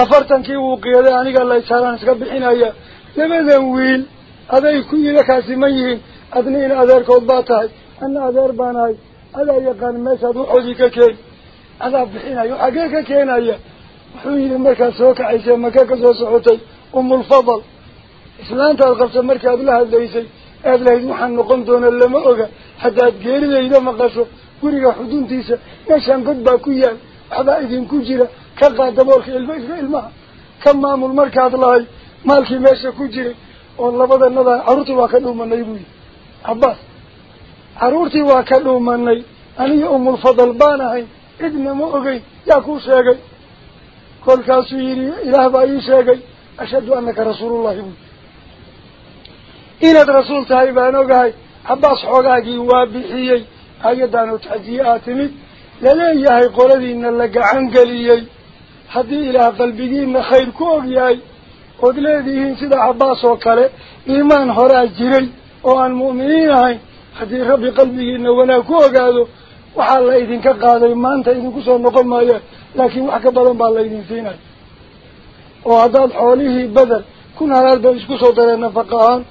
afartankii wuu qiyaday aniga laysaaraan iska bixinaya labadan wiil aday ku yida kaasi ma yihiin adna in adeerkood baa tahay anna adeer baan ahay adaa yaqaan meeshaad waxoodii ka keeni adaa bixinayo xaggee ka keenaya wuxuu yidhi markaad soo kacaysay maka ka soo socotay umulfadal doona lama oga haddaad geeridayda maqasho guriga xuduntiisa meeshaan god baa ku yaal waxbaa idinku jira ka qaad daboolka ilma iska ilmaha ka maamul markaad lahay maalkii meesha ku jiray oo labadanada carruurtii waa ka dhuumanay buu yihi cabbaas carruurtii waa ka dhuumanay aniga umulfadal baan ahay cidna ma ogeyn yaa kuu sheegay kolkaasuu yidhi ilaah baa ii sheegay ashhadu annaka rasuulullahi buu laleeyahay qoladiina la gacan geliyey haddii ilaah qalbigiina khayr ku og yahay ood leedihiin sida cabbaas oo kale iimaan horaa jiray oo aan mu'miniin ahayn haddii rabbi qalbigiina wanaag ku ogaado waxaa la idinka qaaday maanta idinku soo noqon maayaan laakiin wax ka badan baa laydin siinaya oo haddaad xoolihii bedel kun halaal bay isku soo dareen nafaqa ahaan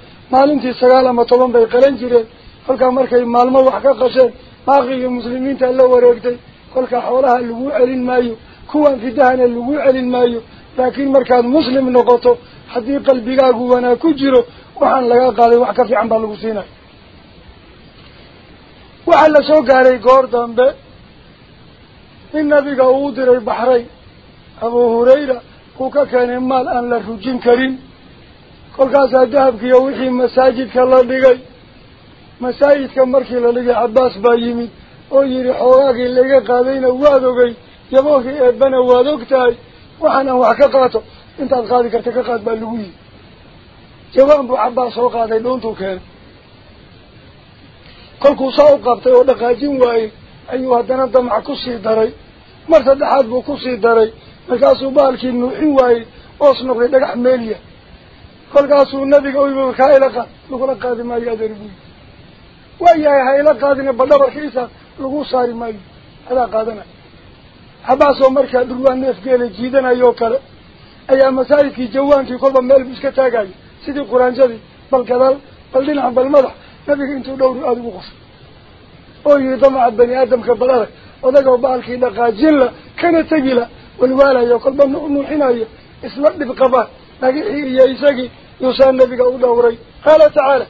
markay maalmo wax ka qasheen baaqiga muslimiinta la wareegtay kolkaa xoolaha lagu celin maayo kuwan fidahana lagu celin maayo laakiin markaad muslim noqoto haddii qalbigaagu wanaag ku jiro waxaan laga qaaday wax ka fiican baa lagu siinaya waxaa la soo gaaray goor dambe in nabiga uu diray baxrayn abuu hurayra uu ka keenay maal aan la rujin karin yidhi xoogaagii laga qaadayna waad ogey yaboogii eebbana waad og tahay waxaan aan wax ka qaato intaad qaadi karta ka qaad baa lagu yihi jawaan buu cabbaas soo qaaday dhuuntuu keenay kolkuu saa u qabtay oo dhaqaajin waayey ayuu haddana damac kusii daray mar saddexaad buu kusii daray markaasuu baalkii nuuxin waayey oos noqday dhagax meeliya kolkaasuu nabiga u kaa ila qaad lagula qaadi maayo adeer buyi waa yahay ha ila qaadina badhabarkiisa lagu saari maayo adaa qaadanaya xabaasoo markaa dhurwaa neefgeela jiidanayoo kale ayaa masaajidkii jawaankii kolba meel bu iska taagayo sidii quraanjadii bal gadaal bal dhinac bal madax nabiga intuu dhowri aada ugu qosay oo yihi damaca bani aadamka bal adag odagoo baalkii dhaqaajin la kana tegi la walwaalayo kolba nuuxinayo isla dhib qabaan u dhowray qaala tacaala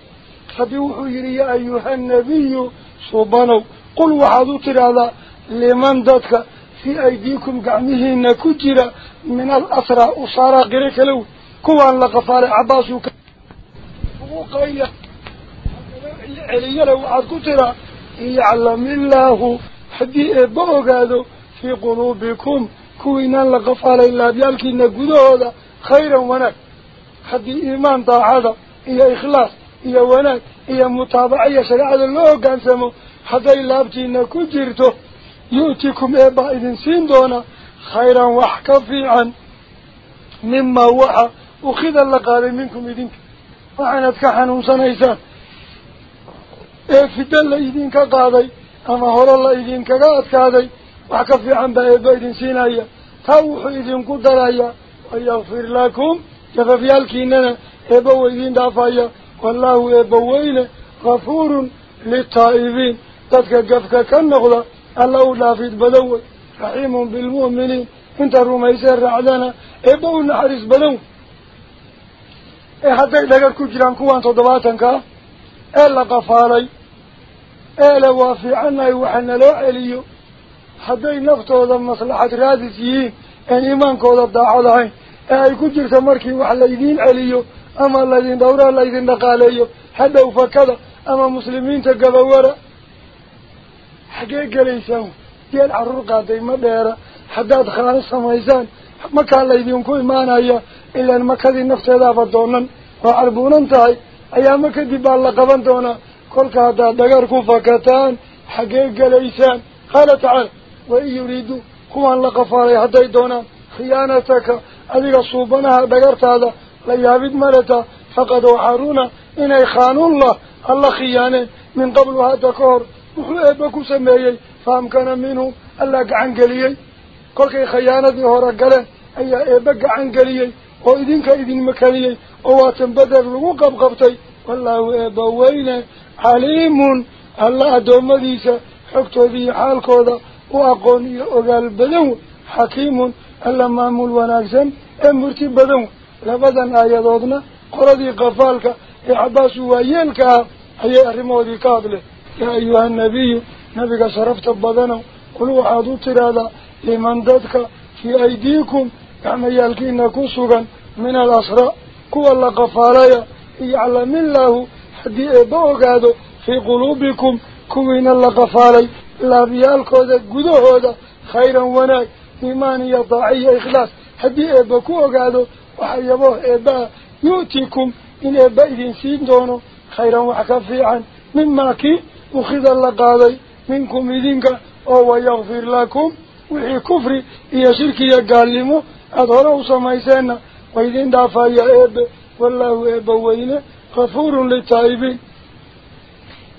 rabbi wuxuu yidhi yaa ayuha nabiyu subanow qul waxaad u tidhaahdaa liman dadka fii aydiikum gacmihiina ku jira min alasraa usaaraa qiro kala wey kuwaan la qafaalay cabbaasuu ugu qayla celiyana waxaad ku tiraa yaclam illaahu haddii eebba ogaado fii quluubikum kuwiinaan la qafaalay laabyaalkiina gudahooda daacada iyo ikhlaas iyo wanaag iyo mutaabaca iyo shareecada loo hoggaansamo hadday laabtiina ku jirto yu'tikum eebbaa idin siin doona khayran wax ka fiican mimaa waxa ukhida la qaaday minkum idinka waxaanad ka xanuunsanaysaan ee fidda la idinka qaaday ama hore la idinkaga adkaaday wax ka fiican baa eebba idin siinaya litaa'ibiin dadka gafka ka noqda alla u dhaafid badan wey raxiimun bilmu'miniin inta rumaysee raacdana eebba u naxariis badan wey ee hadday dhagar ku jiraan kuwan toddobaatanka ah ee la qafaalay ee le waa fiicannahay waxa naloo celiyo hadday naftooda maslaxad raadis yihiin een iimaankooda daacad ahayn أي كجر سمركي وحليدين عليو أما الذين دورا الذين دقاليو حدا وفكذا أما مسلمين تقبورا حقيقة ليسان ديال عرقا دي مديرا حدا دخلان السمايزان ما كان الذين كوي مانا يا إلا المكة دي نفس هذا فدونا وعربونا انتهي أيامك دي باللقبان دونا كل هذا دقار كفكتان حقيقة ليسان قال تعالى وإن يريدوا كوان لقفاري هدي دونا خيانتك خيانتك la yaabid maleta faqad waxaruna inay khaanuunlah alla khiyaaneen min qablu hadda ka hor wuxuu eebba ku sameeyey faamkana minhum allaa gacan geliyey kolkay khiyaanadii hore galeen ayaa eebba gacan geliyey oo idinka idin makaniyey oo waatan beder lagu qabqabtay wallaahu eebba weyne caliimun alla addoommadiisa xogtooda iyo xaalkooda u aqoon iyo ogaal badan wey xakiimun wanaagsan ee murti badan wey labadan aayadoodna qoladii qafaalka ee cabaasu waayeelka ah ayay arrimoodii ka hadleen yaa ayuha nabiyu nabiga sharafta badanow qul waxaad u tidhaahdaa liman dadka fii aydiikum gacmayaalkiina ku sugan min alasraa kuwa la qafaalaya yaclamillaahu haddii eebba ogaado fii quluubikum kuwiina la qafaalay laabyaalkooda gudahooda khayran wanaag إيمان يا ضعي إخلاص. حدي إيه أبكوا قالوا وحيبوه أبا إيه يوتيكم إن إيه أبايدين سين دونه خيرا وحكفيعا مما كي وخذ الله قالي منكم إذنك. أو يغفر لكم. وحي كفري. إيا شركي يقالمو أدهره سميسانا وإذن دافع يا أبا والله أبا وينه. غفور للتائبين.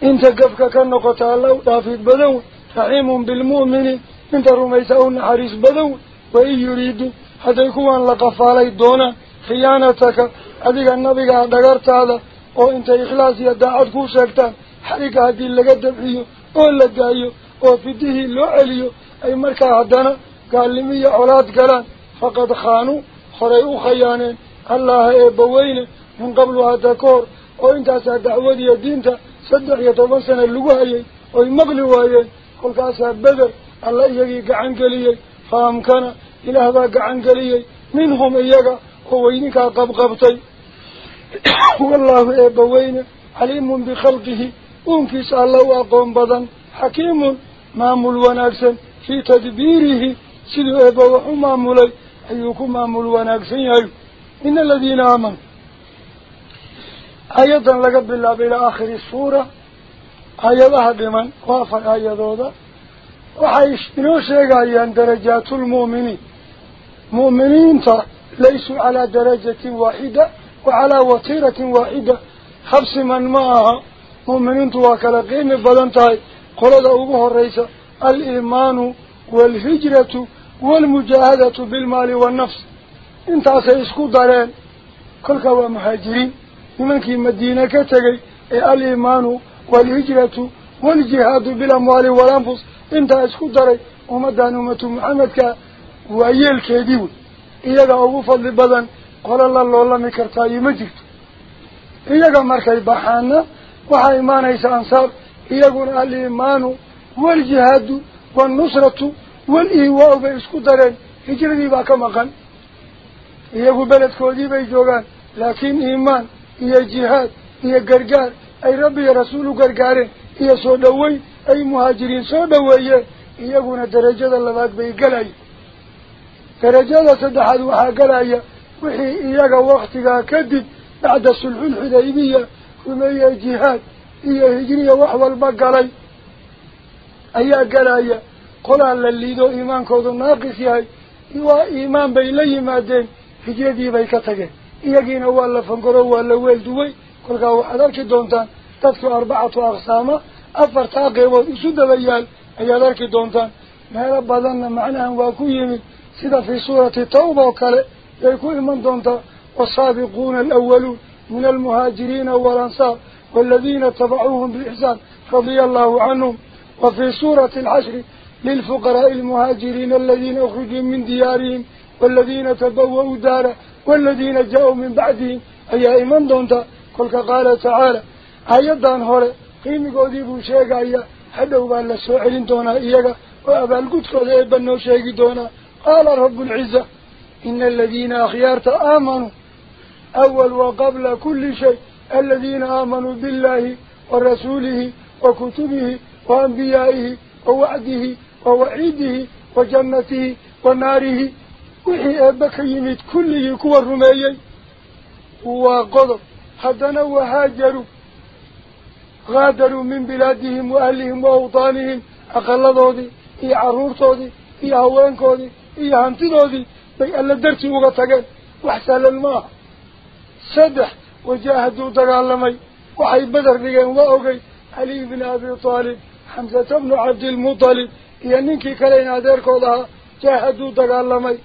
إن تقفك كان نقطع الله. دافع بدون. رحيم بالمؤمنين. Inta rumaysa u naxariis badan wain yuriiduu hadday kuwan la qafaalay doonaan khiyaanataka adiga nabigaa dhagartaada oo intay ikhlaas iyo daacad kuu sheegtaan xariga haddii laga dabciyo oo la daayo oo fidihii loo celiyo ay markaa haddana gaalnimo iyo colaad galaan faqad khaanuu horay u khayaaneen allaha eebbaweyne min qablu hadda ka hor oo intaasaa dacwadiiyo diinta saddex iyo toban sana lagu hayay oy maqli waayeen kolkaasaa beder الله يجيك عن قليل. كان إلى هذا عن قليل. منهم إيجا خوينك قب قبطي والله إبوين عليم بخلقه. أنكس الله أقوم بدا حكيم مامل ونقس في تدبيره سيد أبو إبوه مامل أيكم ما مامل ونقس إن الذين آمن أيضا لقب الله بالآخر السورة. أيضا هدما وافق أيضا هذا وحيشتنوش يقايان درجات المؤمنين. مؤمنين ترى ليسوا على درجة واحدة وعلى وطيرة واحدة. خبس من معها مؤمنين تواكل قيمة بلانتهاي قرد أبوه الرئيس الإيمان والهجرة والمجاهدة بالمال والنفس. انت سيسكو دارين. كلك مهاجرين لمنك مدينة كتغي. إيه الإيمان والهجرة والجهاد بالأموال والأنفس. Waa yeelkeedii wey iyaga ugu fadli badan qola la loolami kartaa ima jirto iyaga markay baxaana waxaa imaanaysa ansaar iyaguna aliimaanu waljihaadu waalnusratu wal-iiwaa bay isku dareen hijradii baa ka maqan iyagu beledkoodii bay joogaan laakiin iimaan iyo jihaad iyo gargaar ay rabbi iyo rasuul u gargaareen iyo soo dhaweyn ay muhaajiriin soo dhaweeyeen iyaguna darajada labaad bay gelayeen darajada saddexaad waxaa gelaya wixii iyaga waktigaa kadib bacda sulxulxudaybiya rumeeye jihaad iyo hijriya wax walba galay ayaa gelaya qolaa la liido iimaankoodu naaqis yahay waa iimaan bay la yimaadeen hijradii bay ka tageen iyagiina waa la fangoro waa la weel duway kolkaa waxaad arki doontaan dadku arbacatu aqsaama ayaad arki doontaan meelo badanna macnahan waa ku yimid sida fii suurati tawba oo kale yay ku iman doontaa والسابقون الأولون من المهاجرين والأنصار والذين تبعوهم بإحسان رضي الله عنهم. وفي سورة العشر للفقراء المهاجرين الذين أخرجوا من ديارهم والذين تبوأوا دارا والذين جاءوا من بعدهم. أي إيمان دونتا؟ كلك قال تعالى. أيضا هوري قيمي قودي بو شيغا أيا حدو بان لسوعلين دونا إياغا وأبا القدس قد إبنو شيغي دونا قال رب العزة إن الذين أخيارت آمنوا أول وقبل كل شيء الذين آمنوا بالله ورسوله وكتبه وأنبيائه ووعده ووعيده وجنته وناره وحي أبك يميت كله كوى الرميي وقضب حدنا وهاجروا غادروا من بلادهم وأهلهم وأوطانهم أقل ذودي إي عرور ذودي إي هوين كودي إي هانتي ذودي بي ألا درتي وغتقين وحسال الماء. سدح وجاهدوا دقالمي وحي بدر لغين وأوغي. علي بن أبي طالب حمزة بن عبد المطلب. ينكي كلين أديركو لها جاهدوا دقالمي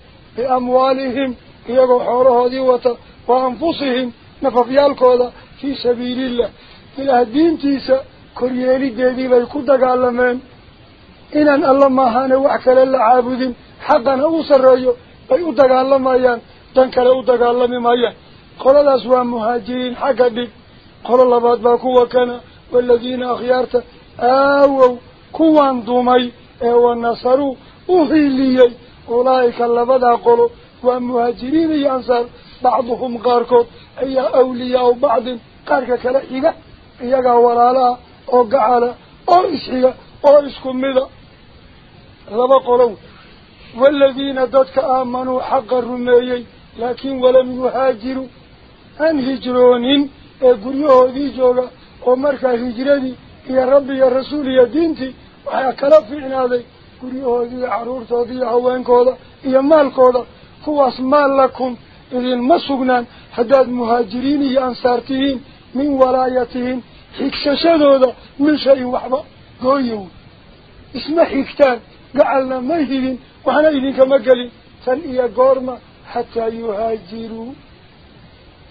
الله إلى الدين تيسا كريالي ديدي بيكو دقالمين. إنان الله ما هانا وحكال الله عابدين. حقا أوصر رأيو بيكو دقالمين. دنكال أو دقالمين. قال الأسوى مهاجرين حقا دي. قال الله بعد باكو وكان. والذين أخيارت. آووا كوان دومي. ونصروا أهيليي أولئك اللبدا قلوا ومهاجرين ينصر بعضهم قاركوت أي أولياء بعض. كالحيقة إيقا ورالا أو قعالا أو إسحيقة أو إسكمدا ربا قلوا والذين ضدك آمنوا حق الرميي لكن ولم يهاجروا أن هجرونين قريوه ذي جوغا ومركا هجردي يا ربي يا رسول يا دينتي وحيا كلفعنا ذي قريوه ذي عرورته ذي هوانكودا يا مالكودا كواس مال لكم إذن ما سقنان حداد مهاجرين يا أنصارتين من ولايتهم. حكسشدودا من شيء وحبا. قويون اسمه حكتان. قعلنا مهدين وحنا إذن كما قلي تنئي قورما حتى يهاجروا.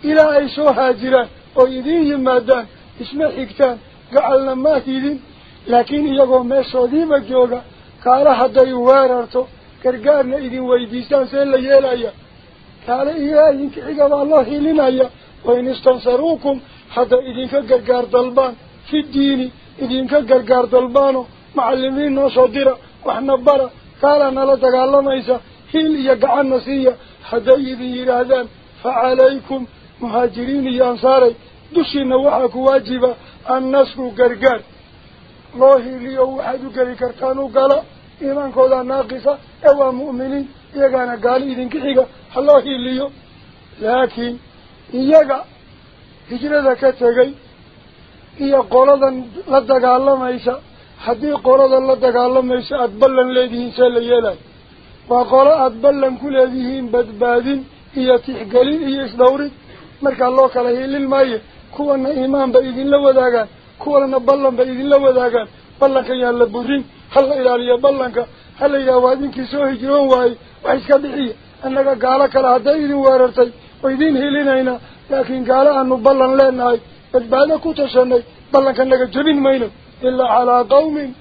إلى أي سو هاجران؟ وإذن يمادان اسمه حكتان. قعلنا مهدين لكن يقول ما صديبا جوغا. قال حتى يواررتو. إذن قال الله حتى إذن كرقار دلبان في الدين إذن كرقار دلبانو معلمين نصدر وحنا برا قال أنا لا تقال ميسا هيل يقعن نسيا حتى إذن يرادان فعليكم مهاجرين يانصاري دشينا وحاك واجبا النسك قرقار الله ليو واحد قري كرتانو قال إيمان كودا ناقصة أو مؤمنين يقانا قال إذن كحيقا الله ليو لكن إيقا هجرة كتغي إيا قولدا لدقال ميسا حدي قولدا لدقال ميسا أدبلن لديهن سال يلاي وقال أدبلن كل هذهين بدبادين إيا تحقلين إيا إسدورين مركا الله كالهي للماية كوانا إيمان بإذن لوداقان كوانا بلن بإذن لوداقان بلنك يان لبورين هل إلاليا بلنك هل إلا وادينك سوه جرون واي وحيسك بحية أنك قالك لهذا إذن واررتي وإذن لكن قال أنه بلن لناي بدبانا كتشني بلنك أنك جبين مينو إلا على قوم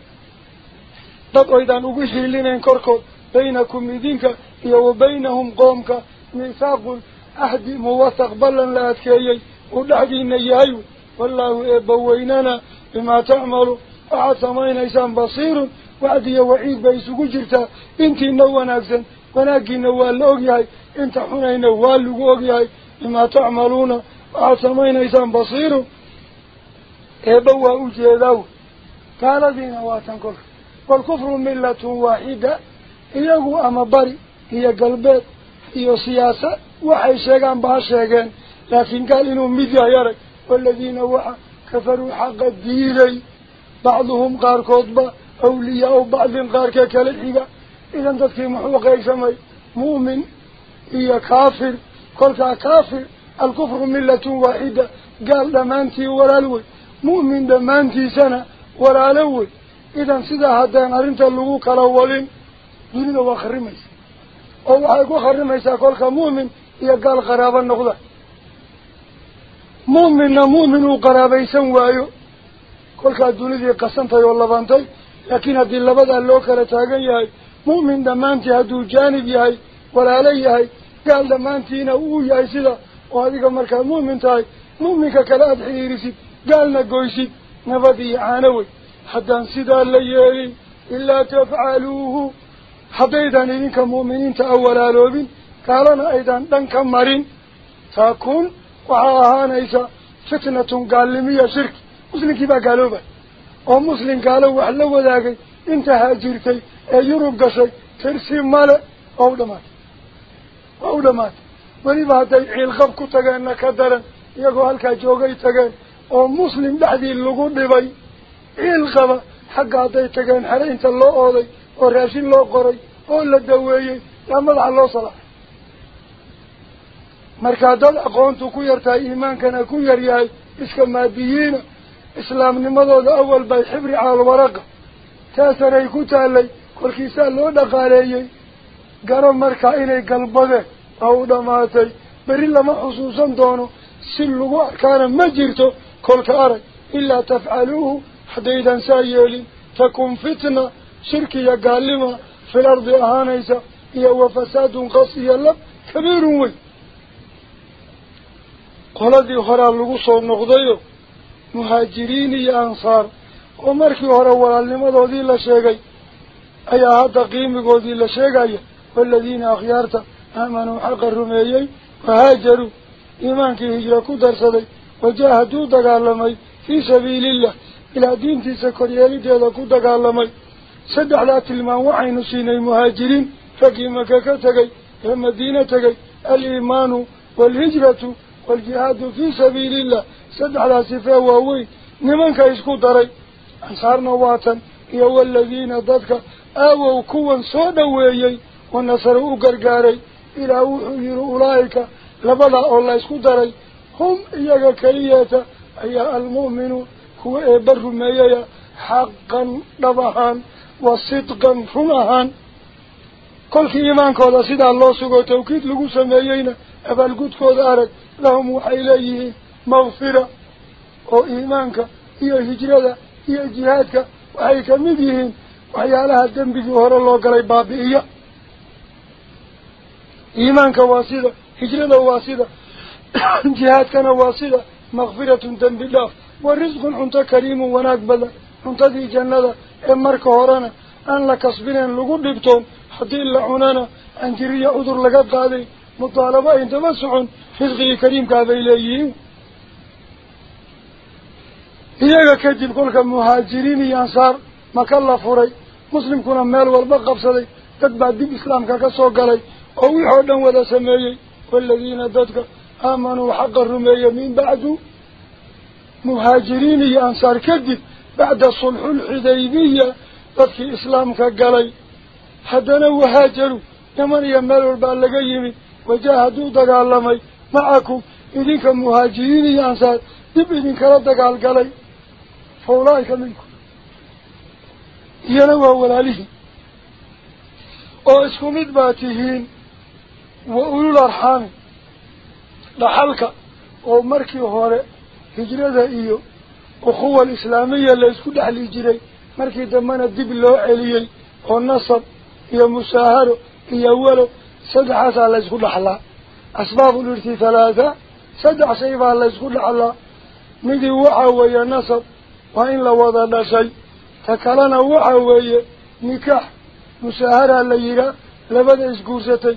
idinka iyo wa baynahum qoomka miisaaqun ahdi muwasaq ballan la adkeeyey uu dhexdiina yahay wallaahu eebbaweynana bimaa tacmalu waxaad samaynaysaan basiirun wacdi iyo waciid bay isugu jirtaa intiina wanaagsan wanaaggiina waa la ogyahay inta xunayna waa lagu ogyahay بما تعملون. وعصمين إيسان بصيروا إبوا أجيذوا قال دين واتنكر والكفر ملة واحدة. إيهو أما بري. هي قلبات هي سياسة. وحي شيئا بها شيئا لكن قال إنهم مذيا يرك والذين وحا كفروا حق الديري بعضهم غار كوتبا أولياء وبعضهم غار كالحيقا إذا انتظر في محوق مؤمن. هي كافر. Millatun waaxida gaal dhammaantii walaal wey mu'min dhammaantiisana walaalo wey idan sidaa haddaan arrinta lagu kala walin dunida waa kharimaysa oo waxay ku kharimaysaa kolka mu'min iyo gaal qaraabo noqda mu'minna mu'min uu qaraabaysan waayo kolkaa dunidii qasantahay oo labantay laakiin haddii labadaa loo kala taagan yahay mu'min dhammaantii hadduu jaanib yahay walaalo yahay gaal dhammaantiina uu yahay sida oo adiga markaa mu'min tahay mu'minka kale aada xiriirisid gaalna goysid nabad iyo caano wey haddaan sidaa la yeelin ilaa tafcaluuhu haddaydan idinka mu'miniinta a walaaloobin gaalana aydan dhan ka marin taakun waxaa ahaanaysa fitnatun gaalnimiya shirki muslimkii baa gaaloobay oo muslim gaalo wax la wadaagay inta haajirtay ee yurub gashay tirsi male waa u dhamaatay hadday ciilqab ku tageenna ka daran iyagoo halkaa joogay tageen oo muslim dhexdii lagu dhibay ciilqaba xagga hadday tageen xere inta loo ooday oo raashin loo qoray oo la daweeyey yaa madaxa loo salaaxay markaa dad aqoontu ku yartahay iimaankana ku yar yahay iska maadiyiina islaamnimadooda awal bay xibri caalwaraqa taasaray ku taalay kolkiisaa loo dhaqaaleeyey قرى مركا إلي قلبك أو دماته بري لما حصوصا دونه سلو كان مجرته كل كاره إلا تفعلوه حديدا سايولي تكون فتنة شركية قالمة في الأرض أهانيسة يو وفساد قصي الله كبير وي قولا دي أخرى لقصو النقضي مهاجرين يا أنصار ومركي أخرى ولا لماذا دي لا شيء أي هذا قيمي قولا دي لا شيء والذين أخيارت آمنوا حق الرميين فهاجروا. كي هجرة كدر صدي وجاهدوا دقالمي في سبيل الله. إلى دين في سكرية لديه دقالمي. سدع لا تلموا عين سيني مهاجرين فقيمك كتغي المدينة تغي الإيمان والهجرة والجهاد في سبيل الله. سدع لا سفاه وهوي نمنك إسكدري أنصار نواتا يو الذين ضدك أو كون صدويين wuxuu yihi ulaa'ika labadaa oo la isku daray hum iyaga keliyeeta ayaa almu'minuun kuwa eebba rumeeyaya xaqan dhab ahaan wa sidqan run ahaan kolkii iimaankooda sidaa loo sugo tawkiid lagu sameeyeyna abaalgudkooda arag lahum waxay leeyihiin makfira oo iimaanka iyo hijrada iyo jihaadka waxay ka mid yihiin waxyaalaha dembigii hore loo إيمان واسدة هجرة واسيدة جهاد كان واسدة مغفرة دم الله والرزق أنت كريم ونقبل أنت ذي جنة أمرك هرانا أن لك أصبنا لقود لبتون حد إلا عنانا أن جري أذر لقد قادي مطالبة أنت مسعون حزقي كريم كابي إليه. إذا كنت كل مهاجرين ما مكلف فري مسلم كنا مال والبقى بصدي تتبع دين إسلام كاكا سوق عليه أو يحدا ولا سمي والذين ذاتك آمنوا حق الرمي من بعد مهاجرين أنصار كذب بعد صلح الحديبية. ذاتك إسلامك قلي حدنا وهاجروا. يمن يمالوا البالقيم. وجاهدوا دقالمي. معكم. إذنك مهاجرين أنصار. دب إذنك ردك على القلي فولاك منكم. ينوى ولا لهم وإسكم إدباتهين وأولو الأرحام. لحلقة ومركي هورة هجرة إيو. أخوة الإسلامية اللي يسكد على جري مركي دمانا ديب الله عليي. ونصب هي مساهرة هي أولا سدع سعى الله يسكد أحلا أسباب الارتي ثلاثة. سدع سيفا الله يسكد أحلا ندي وحاوية نصب وإن لا لوضا نشي تكالنا وحاوية نكاح. مساهرة اللي يرى. لبدا يسكوزتي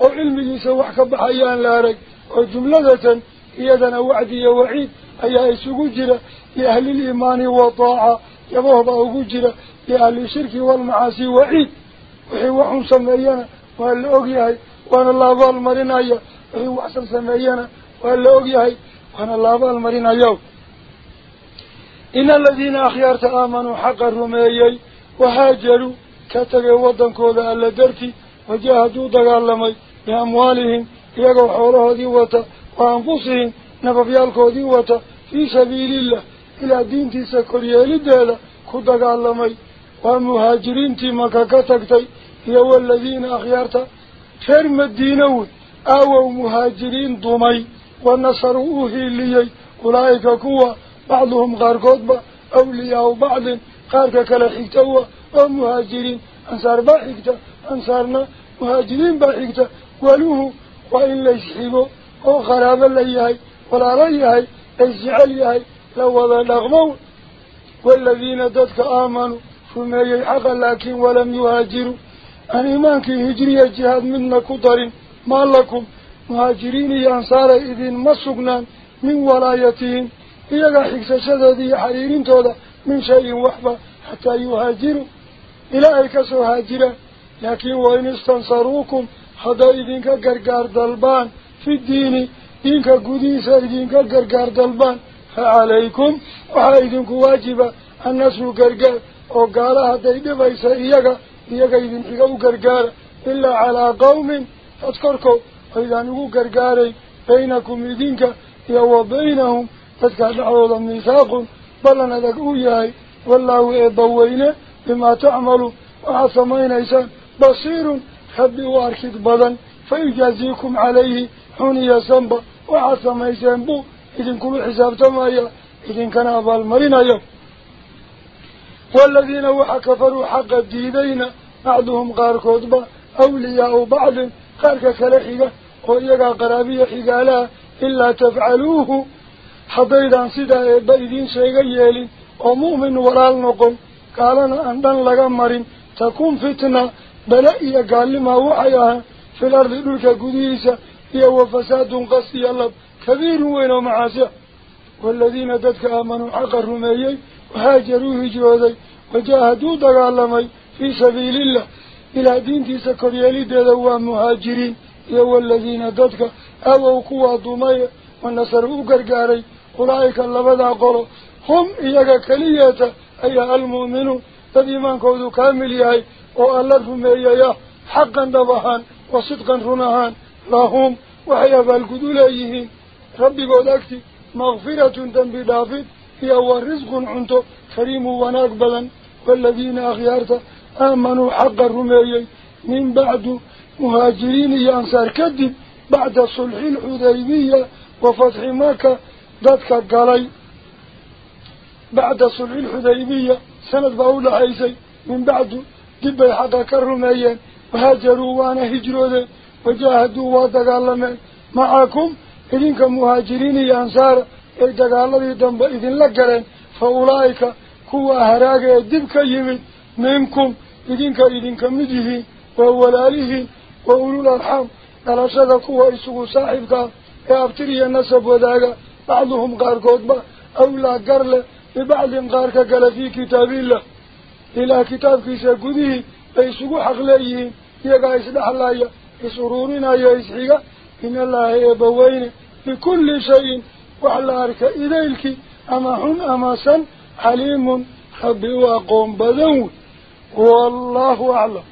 كله في كتاب الله لا المحفوظ يا قرآن كي لبدي فكتال إيجا إسكوحيك ويسبح الله إن الله يبوين بكل شيء وعلى أرك إيجايلك عليم خبئ وقوم بضا وعلمي سوحك بحيان لارك وجملة إيادنا وعدي وعيد أي إسكوجرة لأهل الإيمان وطاعة يبوه أوجرة لأهل الشرك والمعاصي وعيد وحي وحن سمينا وهلا أوجيهاي وأنا الله بالمرينايا وحي وحسن سمينا بأموالهم يقوا حوله ديوة وأنفسهم نففيالكو ديوة في سبيل الله. إلى دين تسكريا لديلا كدقالمي ومهاجرين تيمكا كتكتي يو الذين أخيارتا فرم الدينون أو مهاجرين ضمي ونصروه لي أولئك كوا بعضهم غارقود أولياء أنصار ولوه وإن ليسحبوا أو خرابا ليهي ولا ليهي ليسعليهي لو وضع لغمون والذين ددك آمنوا فمي حقا لكن ولم يهاجروا. أن إيمانك هجرية جهاد منا كدر ما لكم. مهاجرين ينصار إذن مسقنا من ولايتهم. إيقا حكس شددي حريرين تودا من شيء وحبا حتى يهاجروا. إلى أيكسوا هاجرا لكن هذا إذن كغرغار دلبان في الدين إذن كغديس إذن كغرغار دلبان. فعليكم وإذن كواجب أن نسو غرغار وقال هذا إذن بيس إياك إياك إذن كغو غرغار إلا على قوم فاذكركو وإذن كغو غرغاري بينكم إذن كيو بينهم فاذكرنا أولا ميساق بل ندك أوياي. والله إبوين بما تعملوا وعصمين إيسان بصيرون rabbi u arkid badan fa yujaaziikum calayhi xun iyo sanba waxaad samayseen buu idinkula xisaabtamaya idinkana abaalmarinaya والذين وحكفروا حق الديدين بعضهم قاركوضبا أولياء بعض قارك كالحيقة وإيقا قرابية حقالا إلا تفعلوه. حضيدا سيدا بيدين شيغيالي ومؤمن ولا النقم قالنا أندن لغمر تكون فتنة بلئي قال لما وحياها في الأرض دولك قديسة هي وفساد قصي الله كبير وين معاسيه والذين تدك آمنوا حق الرميي وهاجروا هجرودي وجاهدوا دقالمي في سبيل الله. إلى دين تسكر يليد ذوى مهاجرين يو الذين ددك أو قوة ضمي ونصروا وألرهم إياه حقا دبهان وصدقا رنهان لهم وحيا بالقدول أيهين ربي قولكتي مغفرة تنبي دافد هي ورزق عنده كريم ونقبلا والذين أخيارته آمنوا حق الرميي من بعد مهاجرين ينصر كذب بعد صلح الحديبية وفتح مكة ذاتك قالي بعد صلح الحديبية سنة بأولى عيسي من بعد دب حق الرميين وهاجروا وأنا هجروا وجاهدوا واتقالما معكم إذنك مهاجرين ulaa'ika kuwa haraaga ee dib ka yimid minkum idinka idinka mid yihiin waa walaalihiin wa ulul arxaam dhalashada kuwa isugu saaxiibkaa ee abtiriya nasab wadaaga bacduhum qaarkoodba awlaa gar leh bibacdin qaarka kale fii kitaabillah ilaa kitaabkiisa gudihii bay isugu xaq leeyihiin iyagaa isdhexlaya is uruurinaya isxiga in allaaha eebbaweyne bikulli shayin وعلى أرك إليك أما حن أما سن عليم ربي وقوم بدون والله أعلم